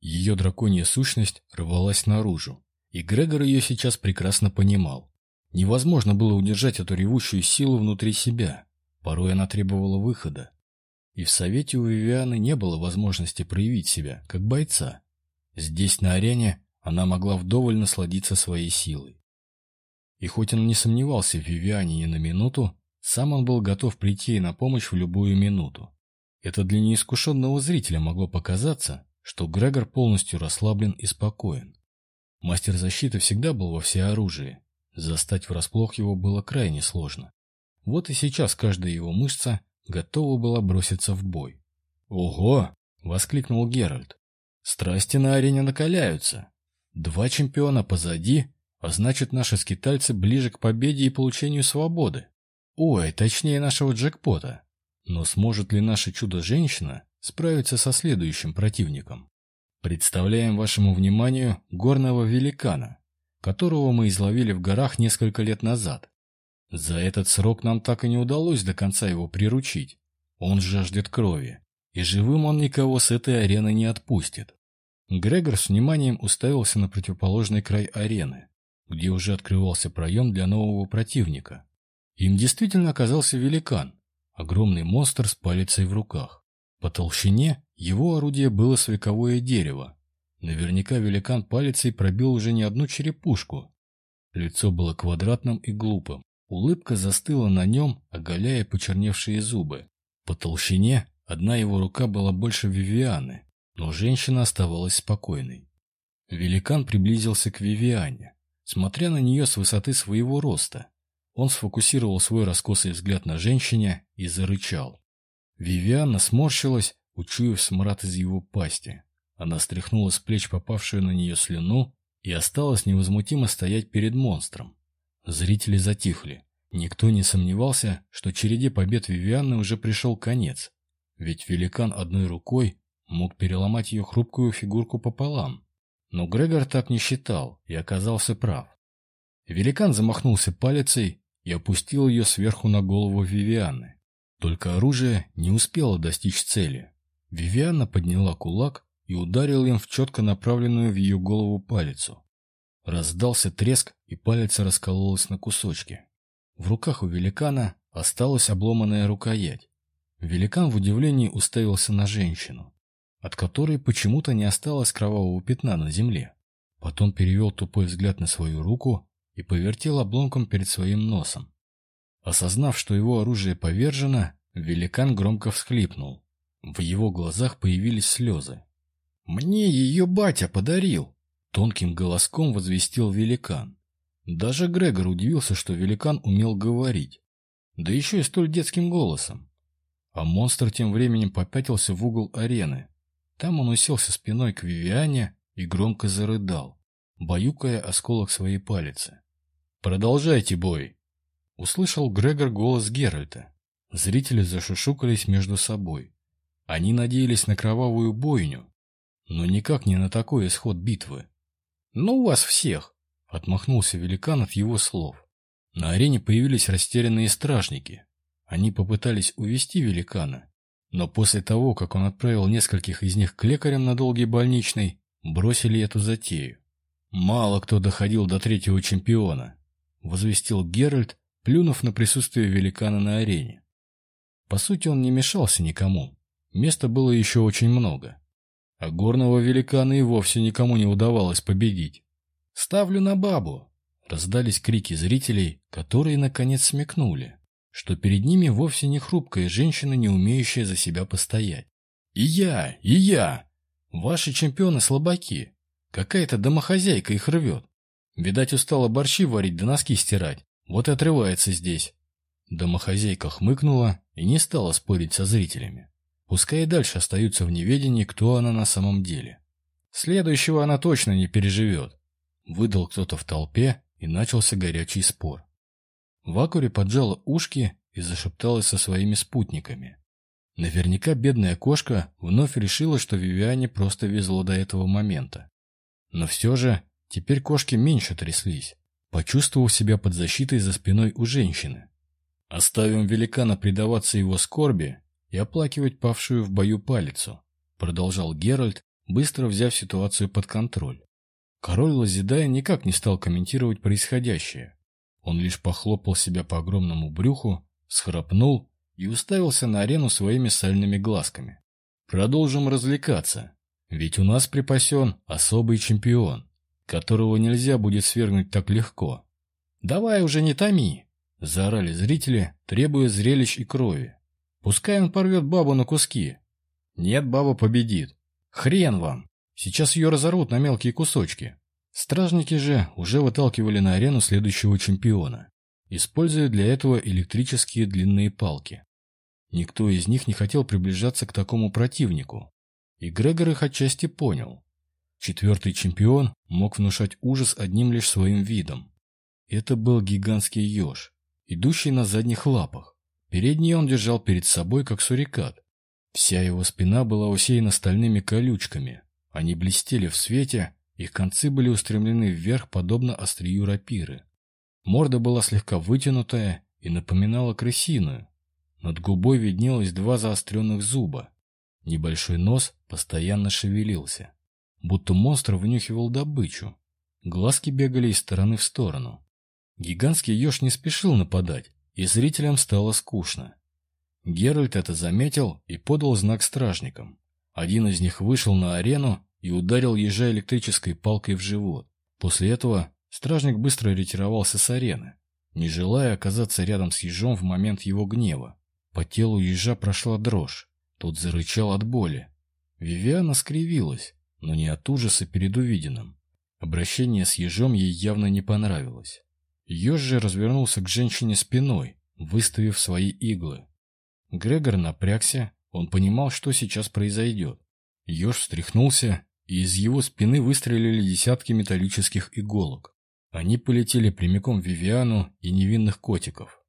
Ее драконья сущность рвалась наружу, и Грегор ее сейчас прекрасно понимал. Невозможно было удержать эту ревущую силу внутри себя. Порой она требовала выхода. И в совете у Вивианы не было возможности проявить себя, как бойца. Здесь, на арене, она могла вдоволь насладиться своей силой. И хоть он не сомневался в Вивиане ни на минуту, сам он был готов прийти ей на помощь в любую минуту. Это для неискушенного зрителя могло показаться, что Грегор полностью расслаблен и спокоен. Мастер защиты всегда был во всеоружии. Застать врасплох его было крайне сложно. Вот и сейчас каждая его мышца готова была броситься в бой. «Ого!» — воскликнул Геральт. «Страсти на арене накаляются. Два чемпиона позади, а значит, наши скитальцы ближе к победе и получению свободы. Ой, точнее нашего джекпота. Но сможет ли наша чудо-женщина справиться со следующим противником? Представляем вашему вниманию горного великана, которого мы изловили в горах несколько лет назад. За этот срок нам так и не удалось до конца его приручить. Он жаждет крови, и живым он никого с этой арены не отпустит. Грегор с вниманием уставился на противоположный край арены, где уже открывался проем для нового противника. Им действительно оказался великан, Огромный монстр с палицей в руках. По толщине его орудие было свековое дерево. Наверняка великан палицей пробил уже не одну черепушку. Лицо было квадратным и глупым. Улыбка застыла на нем, оголяя почерневшие зубы. По толщине одна его рука была больше Вивианы, но женщина оставалась спокойной. Великан приблизился к Вивиане, смотря на нее с высоты своего роста. Он сфокусировал свой раскосый взгляд на женщине и зарычал. Вивианна сморщилась, учуяв смрад из его пасти. Она стряхнула с плеч попавшую на нее слюну и осталась невозмутимо стоять перед монстром. Зрители затихли. Никто не сомневался, что череде побед Вивианны уже пришел конец. Ведь великан одной рукой мог переломать ее хрупкую фигурку пополам. Но Грегор так не считал и оказался прав. Великан замахнулся палицей и опустил ее сверху на голову Вивианы. Только оружие не успело достичь цели. Вивиана подняла кулак и ударил им в четко направленную в ее голову палицу. Раздался треск, и палец раскололась на кусочки. В руках у великана осталась обломанная рукоять. Великан в удивлении уставился на женщину, от которой почему-то не осталось кровавого пятна на земле. Потом перевел тупой взгляд на свою руку и повертел обломком перед своим носом. Осознав, что его оружие повержено, великан громко всхлипнул. В его глазах появились слезы. «Мне ее батя подарил!» Тонким голоском возвестил великан. Даже Грегор удивился, что великан умел говорить. Да еще и столь детским голосом. А монстр тем временем попятился в угол арены. Там он уселся спиной к Вивиане и громко зарыдал, баюкая осколок своей палицы. «Продолжайте бой!» Услышал Грегор голос Геральта. Зрители зашушукались между собой. Они надеялись на кровавую бойню, но никак не на такой исход битвы. «Ну вас всех!» — отмахнулся великан от его слов. На арене появились растерянные стражники. Они попытались увести великана, но после того, как он отправил нескольких из них к лекарям на долгий больничный, бросили эту затею. Мало кто доходил до третьего чемпиона возвестил Геральт, плюнув на присутствие великана на арене. По сути, он не мешался никому. Места было еще очень много. А горного великана и вовсе никому не удавалось победить. «Ставлю на бабу!» Раздались крики зрителей, которые наконец смекнули, что перед ними вовсе не хрупкая женщина, не умеющая за себя постоять. «И я! И я! Ваши чемпионы слабаки! Какая-то домохозяйка их рвет! Видать, устала борщи варить да носки стирать. Вот и отрывается здесь. Домохозяйка хмыкнула и не стала спорить со зрителями. Пускай и дальше остаются в неведении, кто она на самом деле. Следующего она точно не переживет. Выдал кто-то в толпе, и начался горячий спор. Вакури поджала ушки и зашепталась со своими спутниками. Наверняка бедная кошка вновь решила, что Вивиане просто везло до этого момента. Но все же теперь кошки меньше тряслись, почувствовав себя под защитой за спиной у женщины. Оставим великана предаваться его скорби и оплакивать павшую в бою палицу, продолжал Геральт, быстро взяв ситуацию под контроль. Король Лазидая никак не стал комментировать происходящее. Он лишь похлопал себя по огромному брюху, схрапнул и уставился на арену своими сальными глазками. Продолжим развлекаться, ведь у нас припасен особый чемпион, которого нельзя будет свергнуть так легко. Давай уже не томи, заорали зрители, требуя зрелищ и крови. Пускай он порвет бабу на куски. Нет, баба победит. Хрен вам. Сейчас ее разорвут на мелкие кусочки. Стражники же уже выталкивали на арену следующего чемпиона, используя для этого электрические длинные палки. Никто из них не хотел приближаться к такому противнику, и Грегор их отчасти понял. Четвертый чемпион мог внушать ужас одним лишь своим видом. Это был гигантский еж, идущий на задних лапах. Передний он держал перед собой, как сурикат. Вся его спина была усеяна стальными колючками. Они блестели в свете, их концы были устремлены вверх, подобно острию рапиры. Морда была слегка вытянутая и напоминала крысиную. Над губой виднелось два заостренных зуба. Небольшой нос постоянно шевелился, будто монстр вынюхивал добычу. Глазки бегали из стороны в сторону. Гигантский еж не спешил нападать, и зрителям стало скучно. Геральт это заметил и подал знак стражникам. Один из них вышел на арену и ударил ежа электрической палкой в живот. После этого стражник быстро ретировался с арены, не желая оказаться рядом с ежом в момент его гнева. По телу ежа прошла дрожь. Тот зарычал от боли. Вивиана скривилась, но не от ужаса перед увиденным. Обращение с ежом ей явно не понравилось. Же развернулся к женщине спиной, выставив свои иглы. Грегор напрягся, он понимал, что сейчас произойдет. Еж встряхнулся, и из его спины выстрелили десятки металлических иголок. Они полетели прямиком в Вивиану и невинных котиков.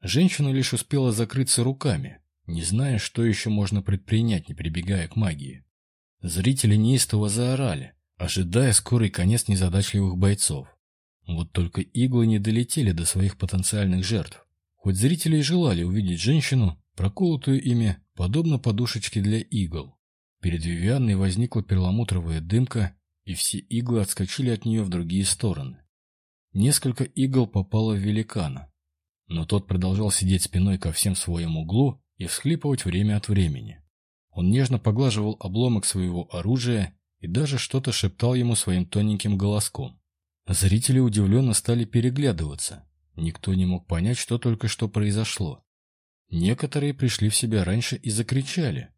Женщина лишь успела закрыться руками, не зная, что еще можно предпринять, не прибегая к магии. Зрители неистово заорали, ожидая скорый конец незадачливых бойцов. Вот только иглы не долетели до своих потенциальных жертв. Хоть зрители и желали увидеть женщину, проколотую ими, подобно подушечке для игл. Перед Вивианной возникла перламутровая дымка, и все иглы отскочили от нее в другие стороны. Несколько игл попало в великана, но тот продолжал сидеть спиной ко всем в своем углу и всхлипывать время от времени. Он нежно поглаживал обломок своего оружия и даже что-то шептал ему своим тоненьким голоском. Зрители удивленно стали переглядываться. Никто не мог понять, что только что произошло. Некоторые пришли в себя раньше и закричали.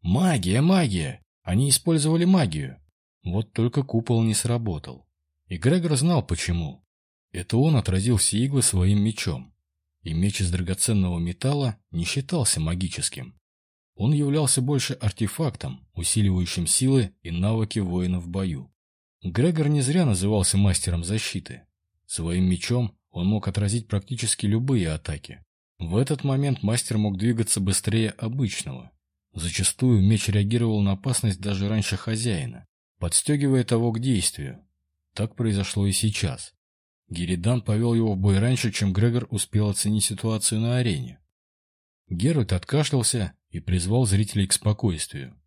Магия, магия! Они использовали магию. Вот только купол не сработал. И Грегор знал почему. Это он отразил все иглы своим мечом. И меч из драгоценного металла не считался магическим. Он являлся больше артефактом, усиливающим силы и навыки воина в бою. Грегор не зря назывался мастером защиты. Своим мечом он мог отразить практически любые атаки. В этот момент мастер мог двигаться быстрее обычного, Зачастую меч реагировал на опасность даже раньше хозяина, подстегивая того к действию. Так произошло и сейчас. Геридан повел его в бой раньше, чем Грегор успел оценить ситуацию на арене. Геральт откашлялся и призвал зрителей к спокойствию.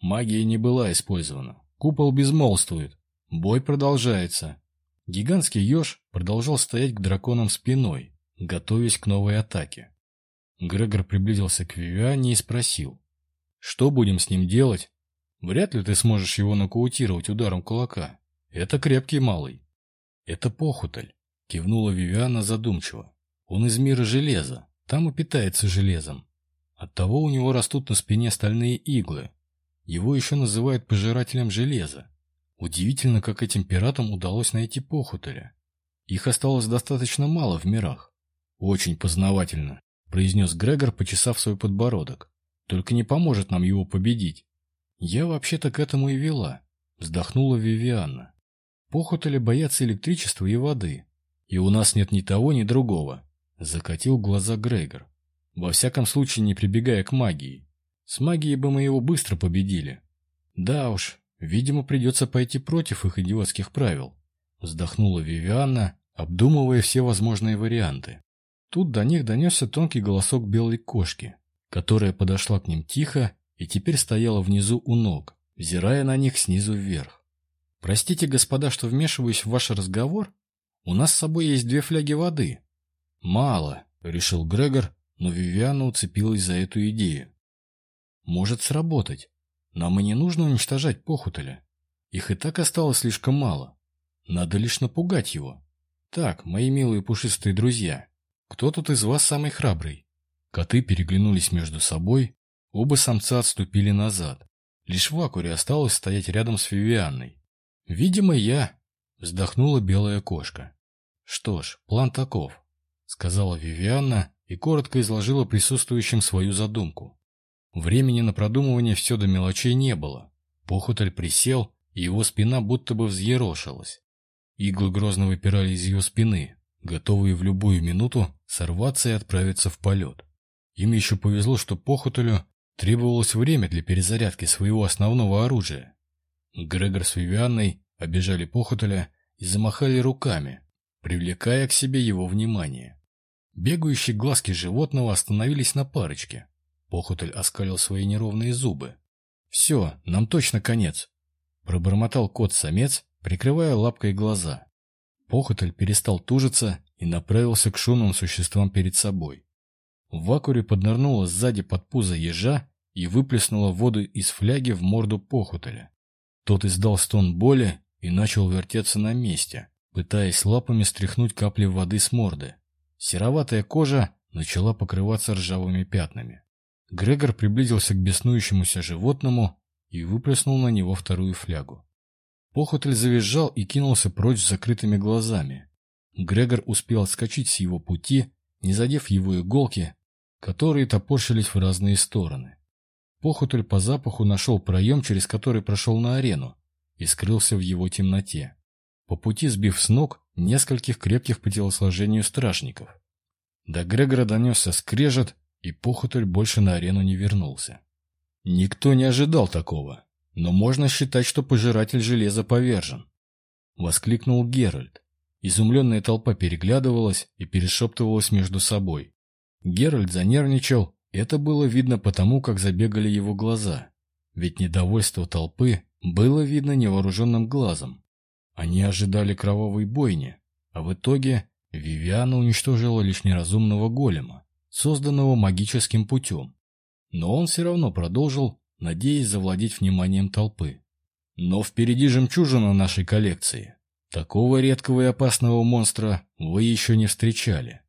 Магия не была использована. Купол безмолвствует. Бой продолжается. Гигантский еж продолжал стоять к драконам спиной, готовясь к новой атаке. Грегор приблизился к Вивиане и спросил. Что будем с ним делать? Вряд ли ты сможешь его нокаутировать ударом кулака. Это крепкий малый. Это похуталь, кивнула Вивиана задумчиво. Он из мира железа, там и питается железом. Оттого у него растут на спине стальные иглы. Его еще называют пожирателем железа. Удивительно, как этим пиратам удалось найти похуталя. Их осталось достаточно мало в мирах. Очень познавательно, произнес Грегор, почесав свой подбородок. только не поможет нам его победить. Я вообще-то к этому и вела, вздохнула Вивианна. Похотали боятся электричества и воды. И у нас нет ни того, ни другого. Закатил глаза Грегор. Во всяком случае, не прибегая к магии. С магией бы мы его быстро победили. Да уж, видимо, придется пойти против их идиотских правил. Вздохнула Вивианна, обдумывая все возможные варианты. Тут до них донесся тонкий голосок белой кошки, которая подошла к ним тихо и теперь стояла внизу у ног, взирая на них снизу вверх. «Простите, господа, что вмешиваюсь в ваш разговор. У нас с собой есть две фляги воды». «Мало», — решил Грегор, но Вивиана уцепилась за эту идею. «Может сработать. Нам и не нужно уничтожать похотеля. Их и так осталось слишком мало. Надо лишь напугать его. Так, мои милые пушистые друзья, кто тут из вас самый храбрый?» Коты переглянулись между собой, оба самца отступили назад. Лишь в Вакуре осталось стоять рядом с Вивианной. «Видимо, я», — вздохнула белая кошка. «Что ж, план таков», — сказала Вивианна и коротко изложила присутствующим свою задумку. Времени на продумывание все до мелочей не было. Похотель присел, и его спина будто бы взъерошилась. Иглы грозно выпирали из ее спины, готовые в любую минуту сорваться и отправиться в полет. Им еще повезло, что Похотелю требовалось время для перезарядки своего основного оружия. Грегор с Вивианной обижали Похотеля и замахали руками, привлекая к себе его внимание. Бегающие глазки животного остановились на парочке. Похотель оскалил свои неровные зубы. «Все, нам точно конец!» Пробормотал кот-самец, прикрывая лапкой глаза. Похотель перестал тужиться и направился к шумным существам перед собой. В вакуре поднырнула сзади под пузо ежа и выплеснула воду из фляги в морду Похотеля. Тот издал стон боли и начал вертеться на месте, пытаясь лапами стряхнуть капли воды с морды. Сероватая кожа начала покрываться ржавыми пятнами. Грегор приблизился к беснующемуся животному и выплеснул на него вторую флягу. Похотель завизжал и кинулся прочь с закрытыми глазами. Грегор успел отскочить с его пути, не задев его иголки, которые топорщились в разные стороны. Похотель по запаху нашел проем, через который прошел на арену, и скрылся в его темноте, по пути сбив с ног нескольких крепких по телосложению стражников. До Грегора донесся скрежет, и Похотель больше на арену не вернулся. Никто не ожидал такого, но можно считать, что пожиратель железа повержен. Воскликнул Геральт. Изумленная толпа переглядывалась и перешептывалась между собой. Геральт занервничал это было видно потому, как забегали его глаза. Ведь недовольство толпы было видно невооруженным глазом. Они ожидали кровавой бойни, а в итоге Вивиана уничтожила лишь неразумного голема, созданного магическим путем. Но он все равно продолжил, надеясь завладеть вниманием толпы. Но впереди жемчужина нашей коллекции. Такого редкого и опасного монстра вы еще не встречали.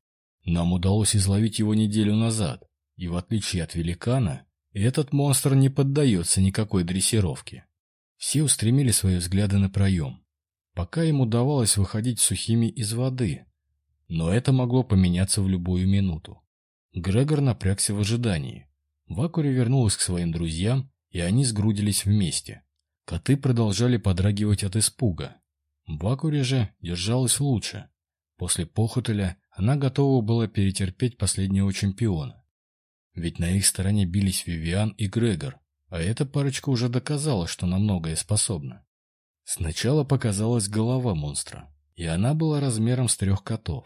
Нам удалось изловить его неделю назад, и в отличие от великана, этот монстр не поддается никакой дрессировке. Все устремили свои взгляды на проем. Пока им удавалось выходить сухими из воды, но это могло поменяться в любую минуту. Грегор напрягся в ожидании. Вакури вернулась к своим друзьям, и они сгрудились вместе. Коты продолжали подрагивать от испуга. Вакури же держалась лучше. После похотеля она готова была перетерпеть последнего чемпиона. Ведь на их стороне бились Вивиан и Грегор, а эта парочка уже доказала, что на многое способна. Сначала показалась голова монстра, и она была размером с трех котов.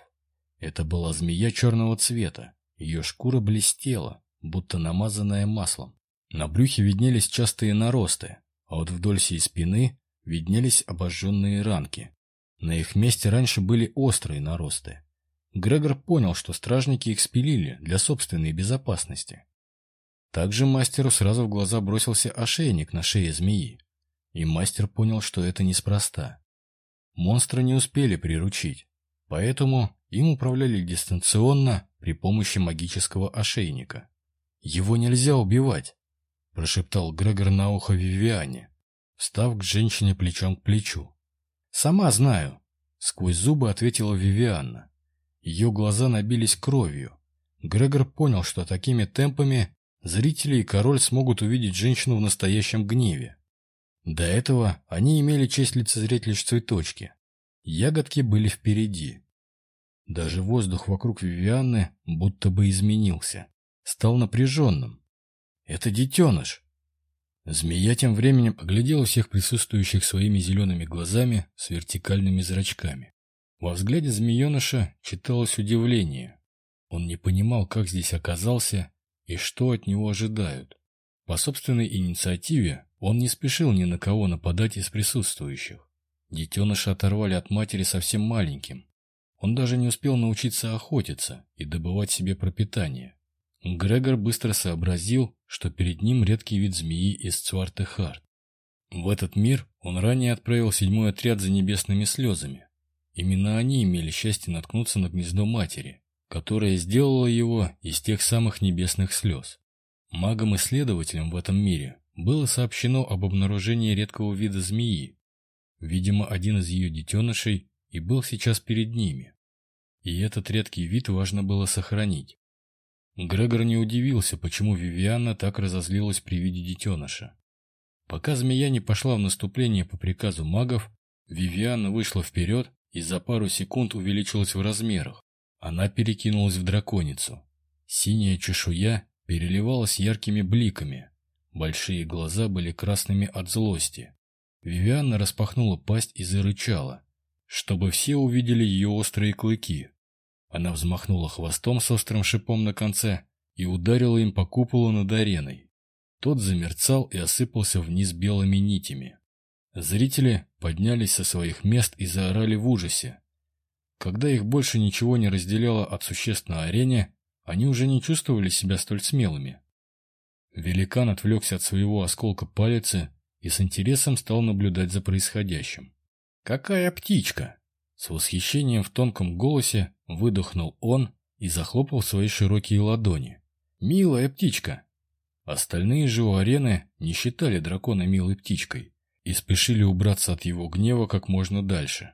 Это была змея черного цвета, ее шкура блестела, будто намазанная маслом. На брюхе виднелись частые наросты, а вот вдоль всей спины виднелись обожженные ранки. На их месте раньше были острые наросты. Грегор понял, что стражники их спилили для собственной безопасности. Также мастеру сразу в глаза бросился ошейник на шее змеи. И мастер понял, что это неспроста. Монстра не успели приручить, поэтому им управляли дистанционно при помощи магического ошейника. «Его нельзя убивать», – прошептал Грегор на ухо Вивиане, встав к женщине плечом к плечу. «Сама знаю», – сквозь зубы ответила Вивианна. Ее глаза набились кровью. Грегор понял, что такими темпами зрители и король смогут увидеть женщину в настоящем гневе. До этого они имели честь лицезреть лишь цветочки. Ягодки были впереди. Даже воздух вокруг Вивианны будто бы изменился. Стал напряженным. «Это детеныш!» Змея тем временем оглядела всех присутствующих своими зелеными глазами с вертикальными зрачками. Во взгляде змееныша читалось удивление. Он не понимал, как здесь оказался и что от него ожидают. По собственной инициативе он не спешил ни на кого нападать из присутствующих. Детеныша оторвали от матери совсем маленьким. Он даже не успел научиться охотиться и добывать себе пропитание. Грегор быстро сообразил, что перед ним редкий вид змеи из Цвартехарт. В этот мир он ранее отправил седьмой отряд за небесными слезами. Именно они имели счастье наткнуться на гнездо матери, которая сделала его из тех самых небесных слез. Магам-исследователям в этом мире было сообщено об обнаружении редкого вида змеи. Видимо, один из ее детенышей и был сейчас перед ними. И этот редкий вид важно было сохранить. Грегор не удивился, почему Вивианна так разозлилась при виде детеныша. Пока змея не пошла в наступление по приказу магов, Вивианна вышла вперед и за пару секунд увеличилась в размерах. Она перекинулась в драконицу. Синяя чешуя переливалась яркими бликами. Большие глаза были красными от злости. Вивианна распахнула пасть и зарычала, чтобы все увидели ее острые клыки. Она взмахнула хвостом с острым шипом на конце и ударила им по куполу над ареной. Тот замерцал и осыпался вниз белыми нитями. Зрители поднялись со своих мест и заорали в ужасе. Когда их больше ничего не разделяло от существ на арене, они уже не чувствовали себя столь смелыми. Великан отвлекся от своего осколка палицы и с интересом стал наблюдать за происходящим. «Какая птичка!» С восхищением в тонком голосе выдохнул он и захлопал свои широкие ладони. «Милая птичка!» Остальные же у арены не считали дракона милой птичкой и спешили убраться от его гнева как можно дальше.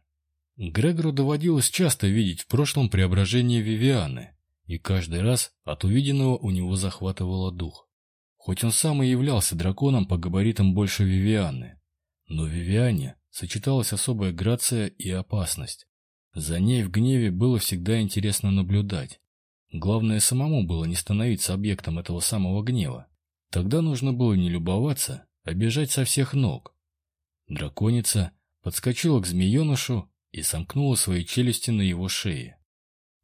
Грегору доводилось часто видеть в прошлом преображение Вивианы, и каждый раз от увиденного у него захватывало дух. Хоть он сам и являлся драконом по габаритам больше Вивианы, но Вивиане сочеталась особая грация и опасность. За ней в гневе было всегда интересно наблюдать. Главное самому было не становиться объектом этого самого гнева. Тогда нужно было не любоваться, а бежать со всех ног. Драконица подскочила к змеенышу и сомкнула свои челюсти на его шее.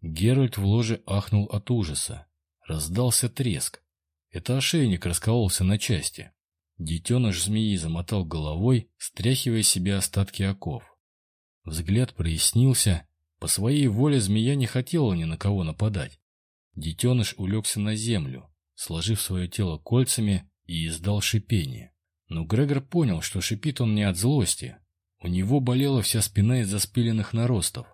Геральт в ложе ахнул от ужаса. Раздался треск. Это ошейник раскололся на части. Детеныш змеи замотал головой, стряхивая себе остатки оков. Взгляд прояснился. По своей воле змея не хотела ни на кого нападать. Детеныш улегся на землю, сложив свое тело кольцами и издал шипение. Но Грегор понял, что шипит он не от злости, у него болела вся спина из-за спиленных наростов.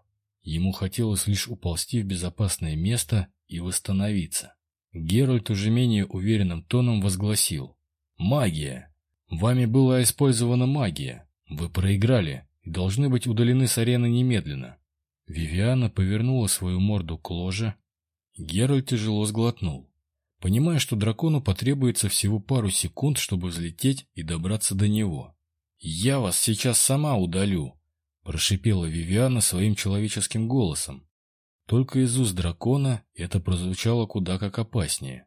Ему хотелось лишь уползти в безопасное место и восстановиться. Геральт уже менее уверенным тоном возгласил. «Магия! Вами была использована магия. Вы проиграли и должны быть удалены с арены немедленно». Вивиана повернула свою морду к ложе. Геральт тяжело сглотнул, понимая, что дракону потребуется всего пару секунд, чтобы взлететь и добраться до него. «Я вас сейчас сама удалю», — прошипела Вивиана своим человеческим голосом. Только из уст дракона это прозвучало куда как опаснее.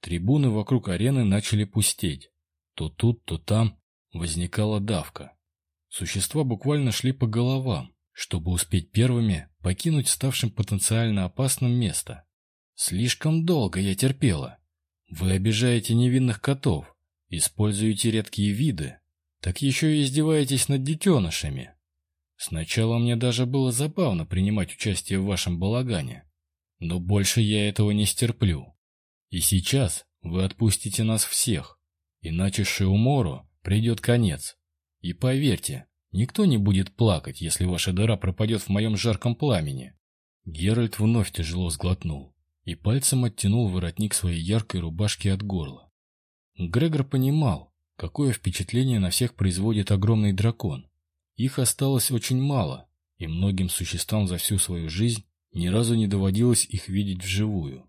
Трибуны вокруг арены начали пустеть. То тут, то там возникала давка. Существа буквально шли по головам, чтобы успеть первыми покинуть ставшим потенциально опасным место. Слишком долго я терпела. Вы обижаете невинных котов, используете редкие виды, так еще и издеваетесь над детенышами. Сначала мне даже было забавно принимать участие в вашем балагане, но больше я этого не стерплю. И сейчас вы отпустите нас всех, иначе Шиумору придет конец. И поверьте, никто не будет плакать, если ваша дыра пропадет в моем жарком пламени. Геральт вновь тяжело сглотнул и пальцем оттянул воротник своей яркой рубашки от горла. Грегор понимал, какое впечатление на всех производит огромный дракон. Их осталось очень мало, и многим существам за всю свою жизнь ни разу не доводилось их видеть вживую.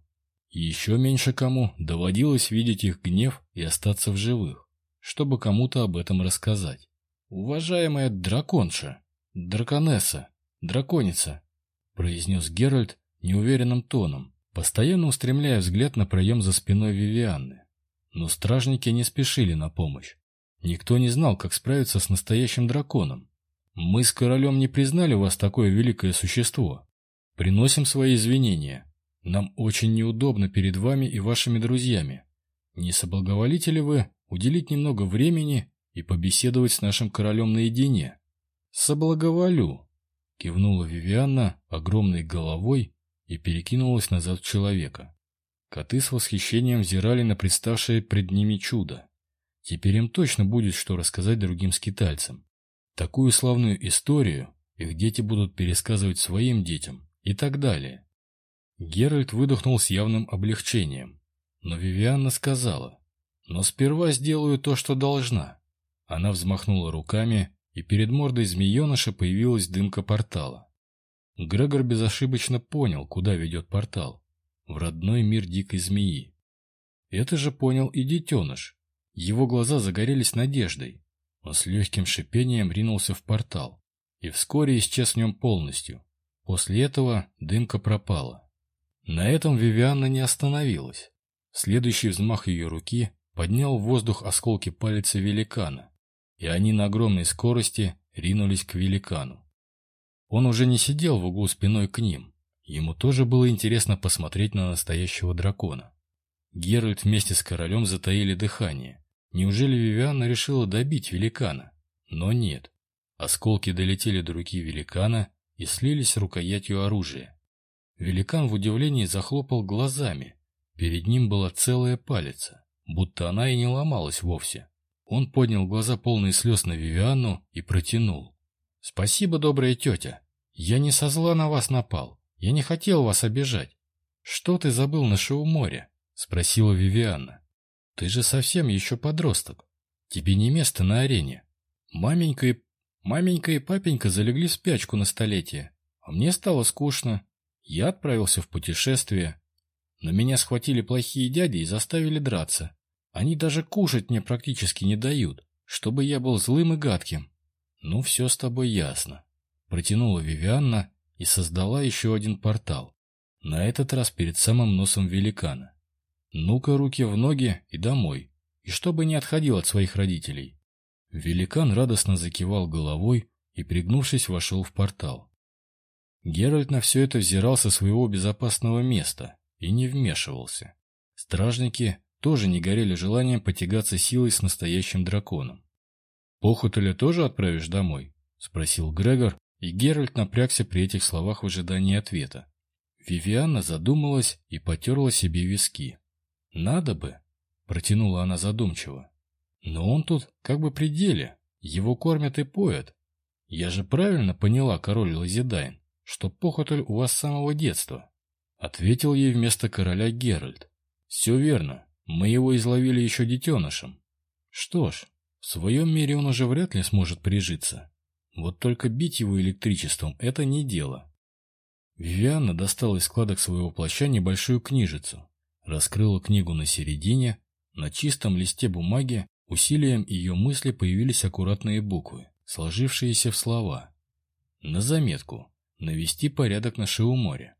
И еще меньше кому доводилось видеть их гнев и остаться в живых, чтобы кому-то об этом рассказать. «Уважаемая драконша, драконесса, драконица», произнес Геральт неуверенным тоном, постоянно устремляя взгляд на проем за спиной Вивианны. Но стражники не спешили на помощь. Никто не знал, как справиться с настоящим драконом. Мы с королем не признали вас такое великое существо. Приносим свои извинения. Нам очень неудобно перед вами и вашими друзьями. Не соблаговолите ли вы уделить немного времени и побеседовать с нашим королем наедине? Соблаговолю, кивнула Вивианна огромной головой и перекинулась назад в человека. Коты с восхищением взирали на представшее пред ними чудо. Теперь им точно будет что рассказать другим скитальцам. Такую славную историю их дети будут пересказывать своим детям и так далее. Геральт выдохнул с явным облегчением. Но Вивианна сказала, «Но сперва сделаю то, что должна». Она взмахнула руками, и перед мордой змееныша появилась дымка портала. Грегор безошибочно понял, куда ведет портал. В родной мир дикой змеи. Это же понял и детеныш. Его глаза загорелись надеждой. Он с легким шипением ринулся в портал. И вскоре исчез в нем полностью. После этого дымка пропала. На этом Вивианна не остановилась. Следующий взмах ее руки поднял в воздух осколки палицы великана, и они на огромной скорости ринулись к великану. Он уже не сидел в углу спиной к ним. Ему тоже было интересно посмотреть на настоящего дракона. Геральт вместе с королем затаили дыхание. Неужели Вивианна решила добить великана? Но нет. Осколки долетели до руки великана и слились с рукоятью оружия. Великан в удивлении захлопал глазами. Перед ним была целая палица, будто она и не ломалась вовсе. Он поднял глаза полные слез на Вивианну и протянул. «Спасибо, добрая тетя. Я не со зла на вас напал. Я не хотел вас обижать. Что ты забыл на Шоу-море?» — спросила Вивианна. «Ты же совсем еще подросток. Тебе не место на арене. Маменька и... Маменька и папенька залегли в спячку на столетие, а мне стало скучно. Я отправился в путешествие. Но меня схватили плохие дяди и заставили драться. Они даже кушать мне практически не дают, чтобы я был злым и гадким. Ну, все с тобой ясно. Протянула Вивианна и создала еще один портал. На этот раз перед самым носом великана. Ну-ка, руки в ноги и домой. И чтобы не отходил от своих родителей. Великан радостно закивал головой и, пригнувшись, вошел в портал. Геральт на все это взирал со своего безопасного места и не вмешивался. Стражники тоже не горели желанием потягаться силой с настоящим драконом. «Похотеля тоже отправишь домой?» — спросил Грегор, и Геральт напрягся при этих словах в ожидании ответа. Вивианна задумалась и потерла себе виски. «Надо бы», — протянула она задумчиво. «Но он тут как бы при деле, его кормят и поят. Я же правильно поняла, король Лазидайн, что похотель у вас с самого детства. Ответил ей вместо короля Геральт. Все верно, мы его изловили еще детенышем. Что ж, в своем мире он уже вряд ли сможет прижиться. Вот только бить его электричеством – это не дело. Вивианна достала из складок своего плаща небольшую книжицу, раскрыла книгу на середине, на чистом листе бумаги усилием ее мысли появились аккуратные буквы, сложившиеся в слова. На заметку навести порядок на Шиу-море.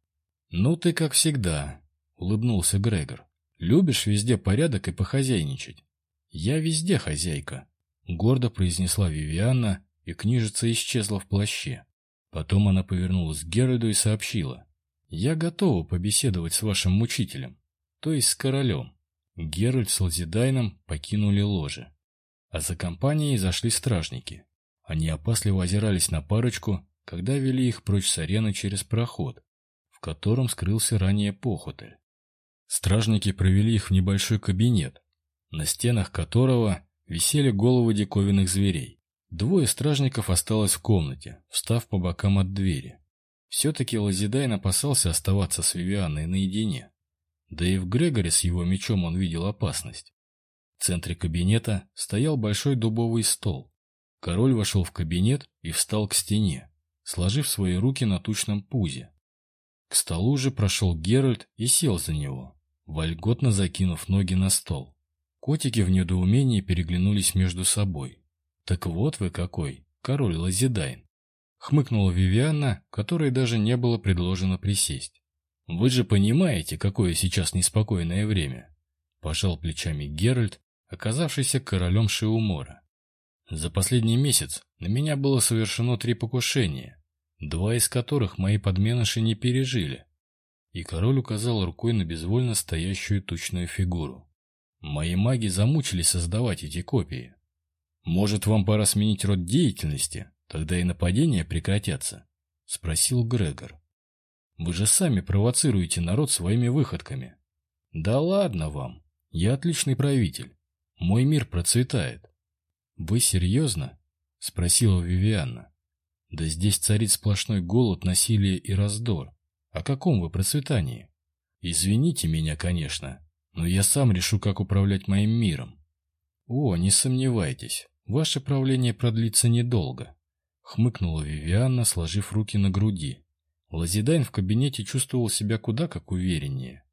«Ну ты как всегда», — улыбнулся Грегор. «Любишь везде порядок и похозяйничать». «Я везде хозяйка», — гордо произнесла Вивианна, и книжица исчезла в плаще. Потом она повернулась к Геральду и сообщила. «Я готова побеседовать с вашим мучителем, то есть с королем». Геральт с Лазидайном покинули ложе. А за компанией зашли стражники. Они опасливо озирались на парочку, когда вели их прочь с арены через проход, в котором скрылся ранее похотель. Стражники провели их в небольшой кабинет, на стенах которого висели головы диковинных зверей. Двое стражников осталось в комнате, встав по бокам от двери. Все-таки Лазидайн опасался оставаться с Вивианной наедине. Да и в Грегоре с его мечом он видел опасность. В центре кабинета стоял большой дубовый стол. Король вошел в кабинет и встал к стене сложив свои руки на тучном пузе. К столу же прошел Геральт и сел за него. вольготно закинув ноги на стол. Котики в недоумении переглянулись между собой. «Так вот вы какой, король Лазидайн!» Хмыкнула Вивианна, которой даже не было предложено присесть. «Вы же понимаете, какое сейчас неспокойное время!» Пожал плечами Геральт, оказавшийся королем Шиумора. «За последний месяц на меня было совершено три покушения, два из которых мои подменыши не пережили. И король указал рукой на безвольно стоящую тучную фигуру. Мои маги замучились создавать эти копии. Может, вам пора сменить род деятельности, тогда и нападения прекратятся? Спросил Грегор. Вы же сами провоцируете народ своими выходками. Да ладно вам, я отличный правитель. Мой мир процветает. Вы серьезно? Спросила Вивианна. Да здесь царит сплошной голод, насилие и раздор. О каком вы процветании? Извините меня, конечно, но я сам решу, как управлять моим миром. О, не сомневайтесь, ваше правление продлится недолго. Хмыкнула Вивианна, сложив руки на груди. Лазидайн в кабинете чувствовал себя куда как увереннее.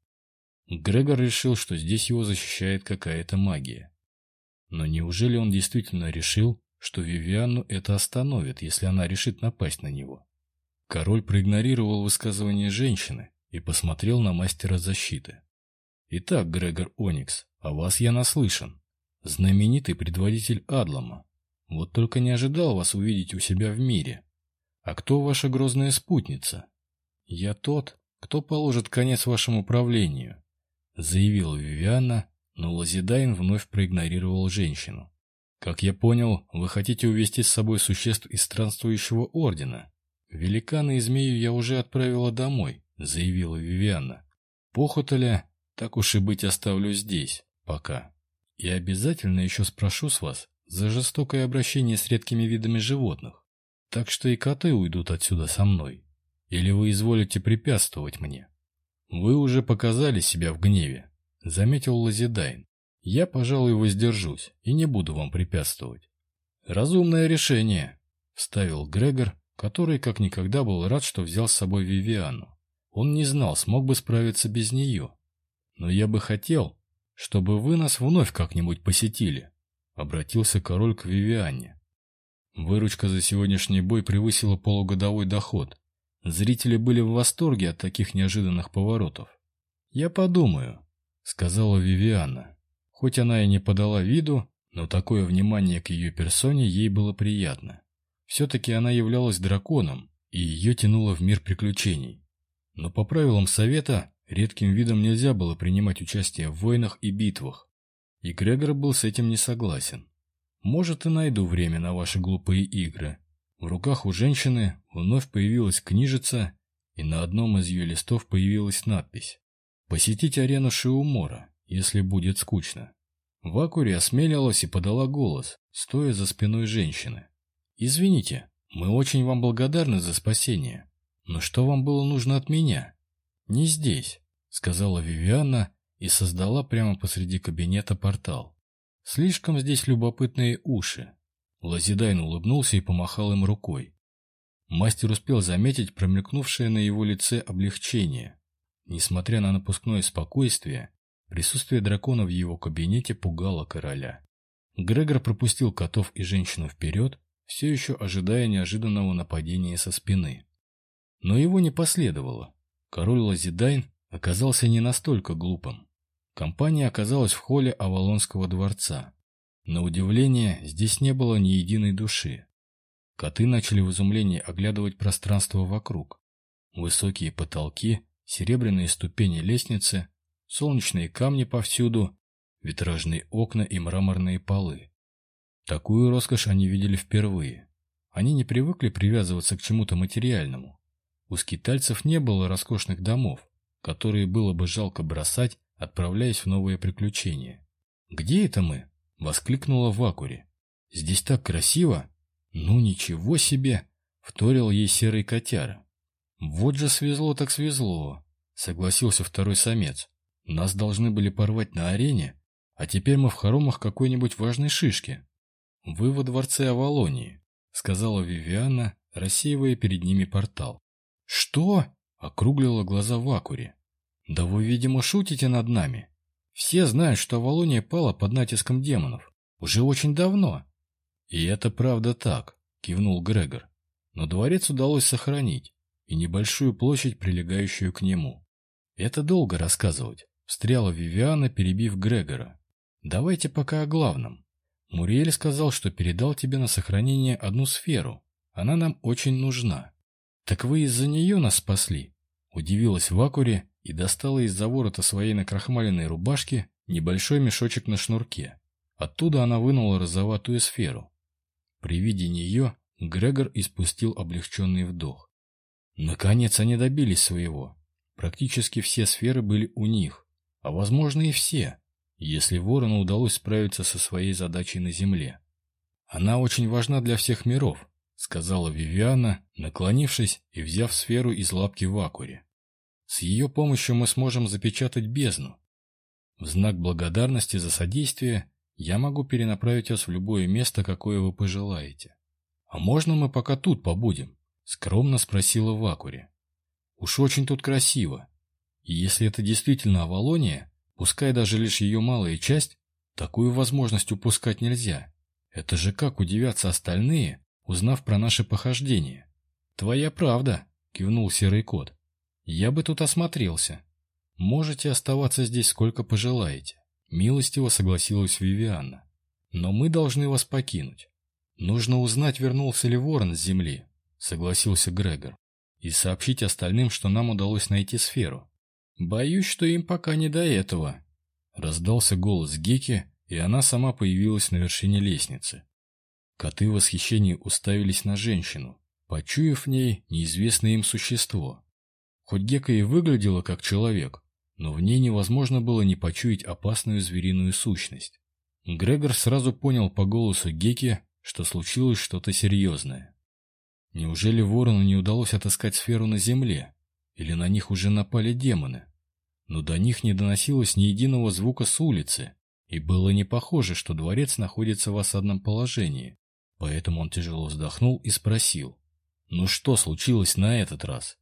Грегор решил, что здесь его защищает какая-то магия. Но неужели он действительно решил, что Вивианну это остановит, если она решит напасть на него. Король проигнорировал высказывание женщины и посмотрел на мастера защиты. «Итак, Грегор Оникс, о вас я наслышан. Знаменитый предводитель Адлама. Вот только не ожидал вас увидеть у себя в мире. А кто ваша грозная спутница?» «Я тот, кто положит конец вашему правлению», — заявила Вивианна, но Лазидайн вновь проигнорировал женщину. Как я понял, вы хотите увести с собой существ из странствующего ордена. Великана и змею я уже отправила домой, заявила Вивианна. Похотоля, так уж и быть, оставлю здесь, пока. И обязательно еще спрошу с вас за жестокое обращение с редкими видами животных. Так что и коты уйдут отсюда со мной. Или вы изволите препятствовать мне? Вы уже показали себя в гневе, заметил Лазидайн. Я, пожалуй, воздержусь и не буду вам препятствовать. Разумное решение, вставил Грегор, который как никогда был рад, что взял с собой Вивиану. Он не знал, смог бы справиться без нее. Но я бы хотел, чтобы вы нас вновь как-нибудь посетили, обратился король к Вивиане. Выручка за сегодняшний бой превысила полугодовой доход. Зрители были в восторге от таких неожиданных поворотов. «Я подумаю», — сказала Вивиана. Хоть она и не подала виду, но такое внимание к ее персоне ей было приятно. Все-таки она являлась драконом, и ее тянуло в мир приключений. Но по правилам совета, редким видом нельзя было принимать участие в войнах и битвах. И Грегор был с этим не согласен. «Может, и найду время на ваши глупые игры». В руках у женщины вновь появилась книжица, и на одном из ее листов появилась надпись «Посетить арену Шиумора» если будет скучно. Вакури осмелилась и подала голос, стоя за спиной женщины. «Извините, мы очень вам благодарны за спасение. Но что вам было нужно от меня?» «Не здесь», — сказала Вивианна и создала прямо посреди кабинета портал. «Слишком здесь любопытные уши». Лазидайн улыбнулся и помахал им рукой. Мастер успел заметить промелькнувшее на его лице облегчение. Несмотря на напускное спокойствие, Присутствие дракона в его кабинете пугало короля. Грегор пропустил котов и женщину вперед, все еще ожидая неожиданного нападения со спины. Но его не последовало. Король Лазидайн оказался не настолько глупым. Компания оказалась в холле Авалонского дворца. На удивление, здесь не было ни единой души. Коты начали в изумлении оглядывать пространство вокруг. Высокие потолки, серебряные ступени лестницы, солнечные камни повсюду, витражные окна и мраморные полы. Такую роскошь они видели впервые. Они не привыкли привязываться к чему-то материальному. У скитальцев не было роскошных домов, которые было бы жалко бросать, отправляясь в новые приключения. «Где это мы?» — воскликнула Вакури. «Здесь так красиво!» «Ну ничего себе!» — вторил ей серый котяра. «Вот же свезло так свезло!» — согласился второй самец. Нас должны были порвать на арене, а теперь мы в хоромах какой-нибудь важной шишки. Вы во дворце Авалонии, сказала Вивиана, рассеивая перед ними портал. Что? округлила глаза Вакури. Да вы, видимо, шутите над нами. Все знают, что Авалония пала под натиском демонов. Уже очень давно. И это правда так, кивнул Грегор. Но дворец удалось сохранить, и небольшую площадь, прилегающую к нему. Это долго рассказывать, встряла Вивиана, перебив Грегора. Давайте пока о главном. Муриэль сказал, что передал тебе на сохранение одну сферу. Она нам очень нужна. Так вы из-за нее нас спасли? Удивилась Вакури и достала из-за ворота своей накрахмаленной рубашки небольшой мешочек на шнурке. Оттуда она вынула розоватую сферу. При виде нее Грегор испустил облегченный вдох. Наконец они добились своего. Практически все сферы были у них, а возможно и все, если Ворону удалось справиться со своей задачей на Земле. Она очень важна для всех миров, сказала Вивиана, наклонившись и взяв сферу из лапки Вакури. С ее помощью мы сможем запечатать бездну. В знак благодарности за содействие я могу перенаправить вас в любое место, какое вы пожелаете. А можно мы пока тут побудем? Скромно спросила Вакури. Уж очень тут красиво. И если это действительно Авалония, пускай даже лишь ее малая часть, такую возможность упускать нельзя. Это же как удивятся остальные, узнав про наше похождение. Твоя правда, кивнул серый кот. Я бы тут осмотрелся. Можете оставаться здесь сколько пожелаете. Милостиво согласилась Вивианна. Но мы должны вас покинуть. Нужно узнать, вернулся ли ворон с земли, согласился Грегор. И сообщить остальным, что нам удалось найти сферу. Боюсь, что им пока не до этого. Раздался голос Геки, и она сама появилась на вершине лестницы. Коты в восхищении уставились на женщину, почуяв в ней неизвестное им существо. Хоть Гека и выглядела как человек, но в ней невозможно было не почуять опасную звериную сущность. Грегор сразу понял по голосу Геки, что случилось что-то серьезное. Неужели ворону не удалось отыскать сферу на земле? Или на них уже напали демоны? Но до них не доносилось ни единого звука с улицы, и было не похоже, что дворец находится в осадном положении. Поэтому он тяжело вздохнул и спросил. «Ну что случилось на этот раз?»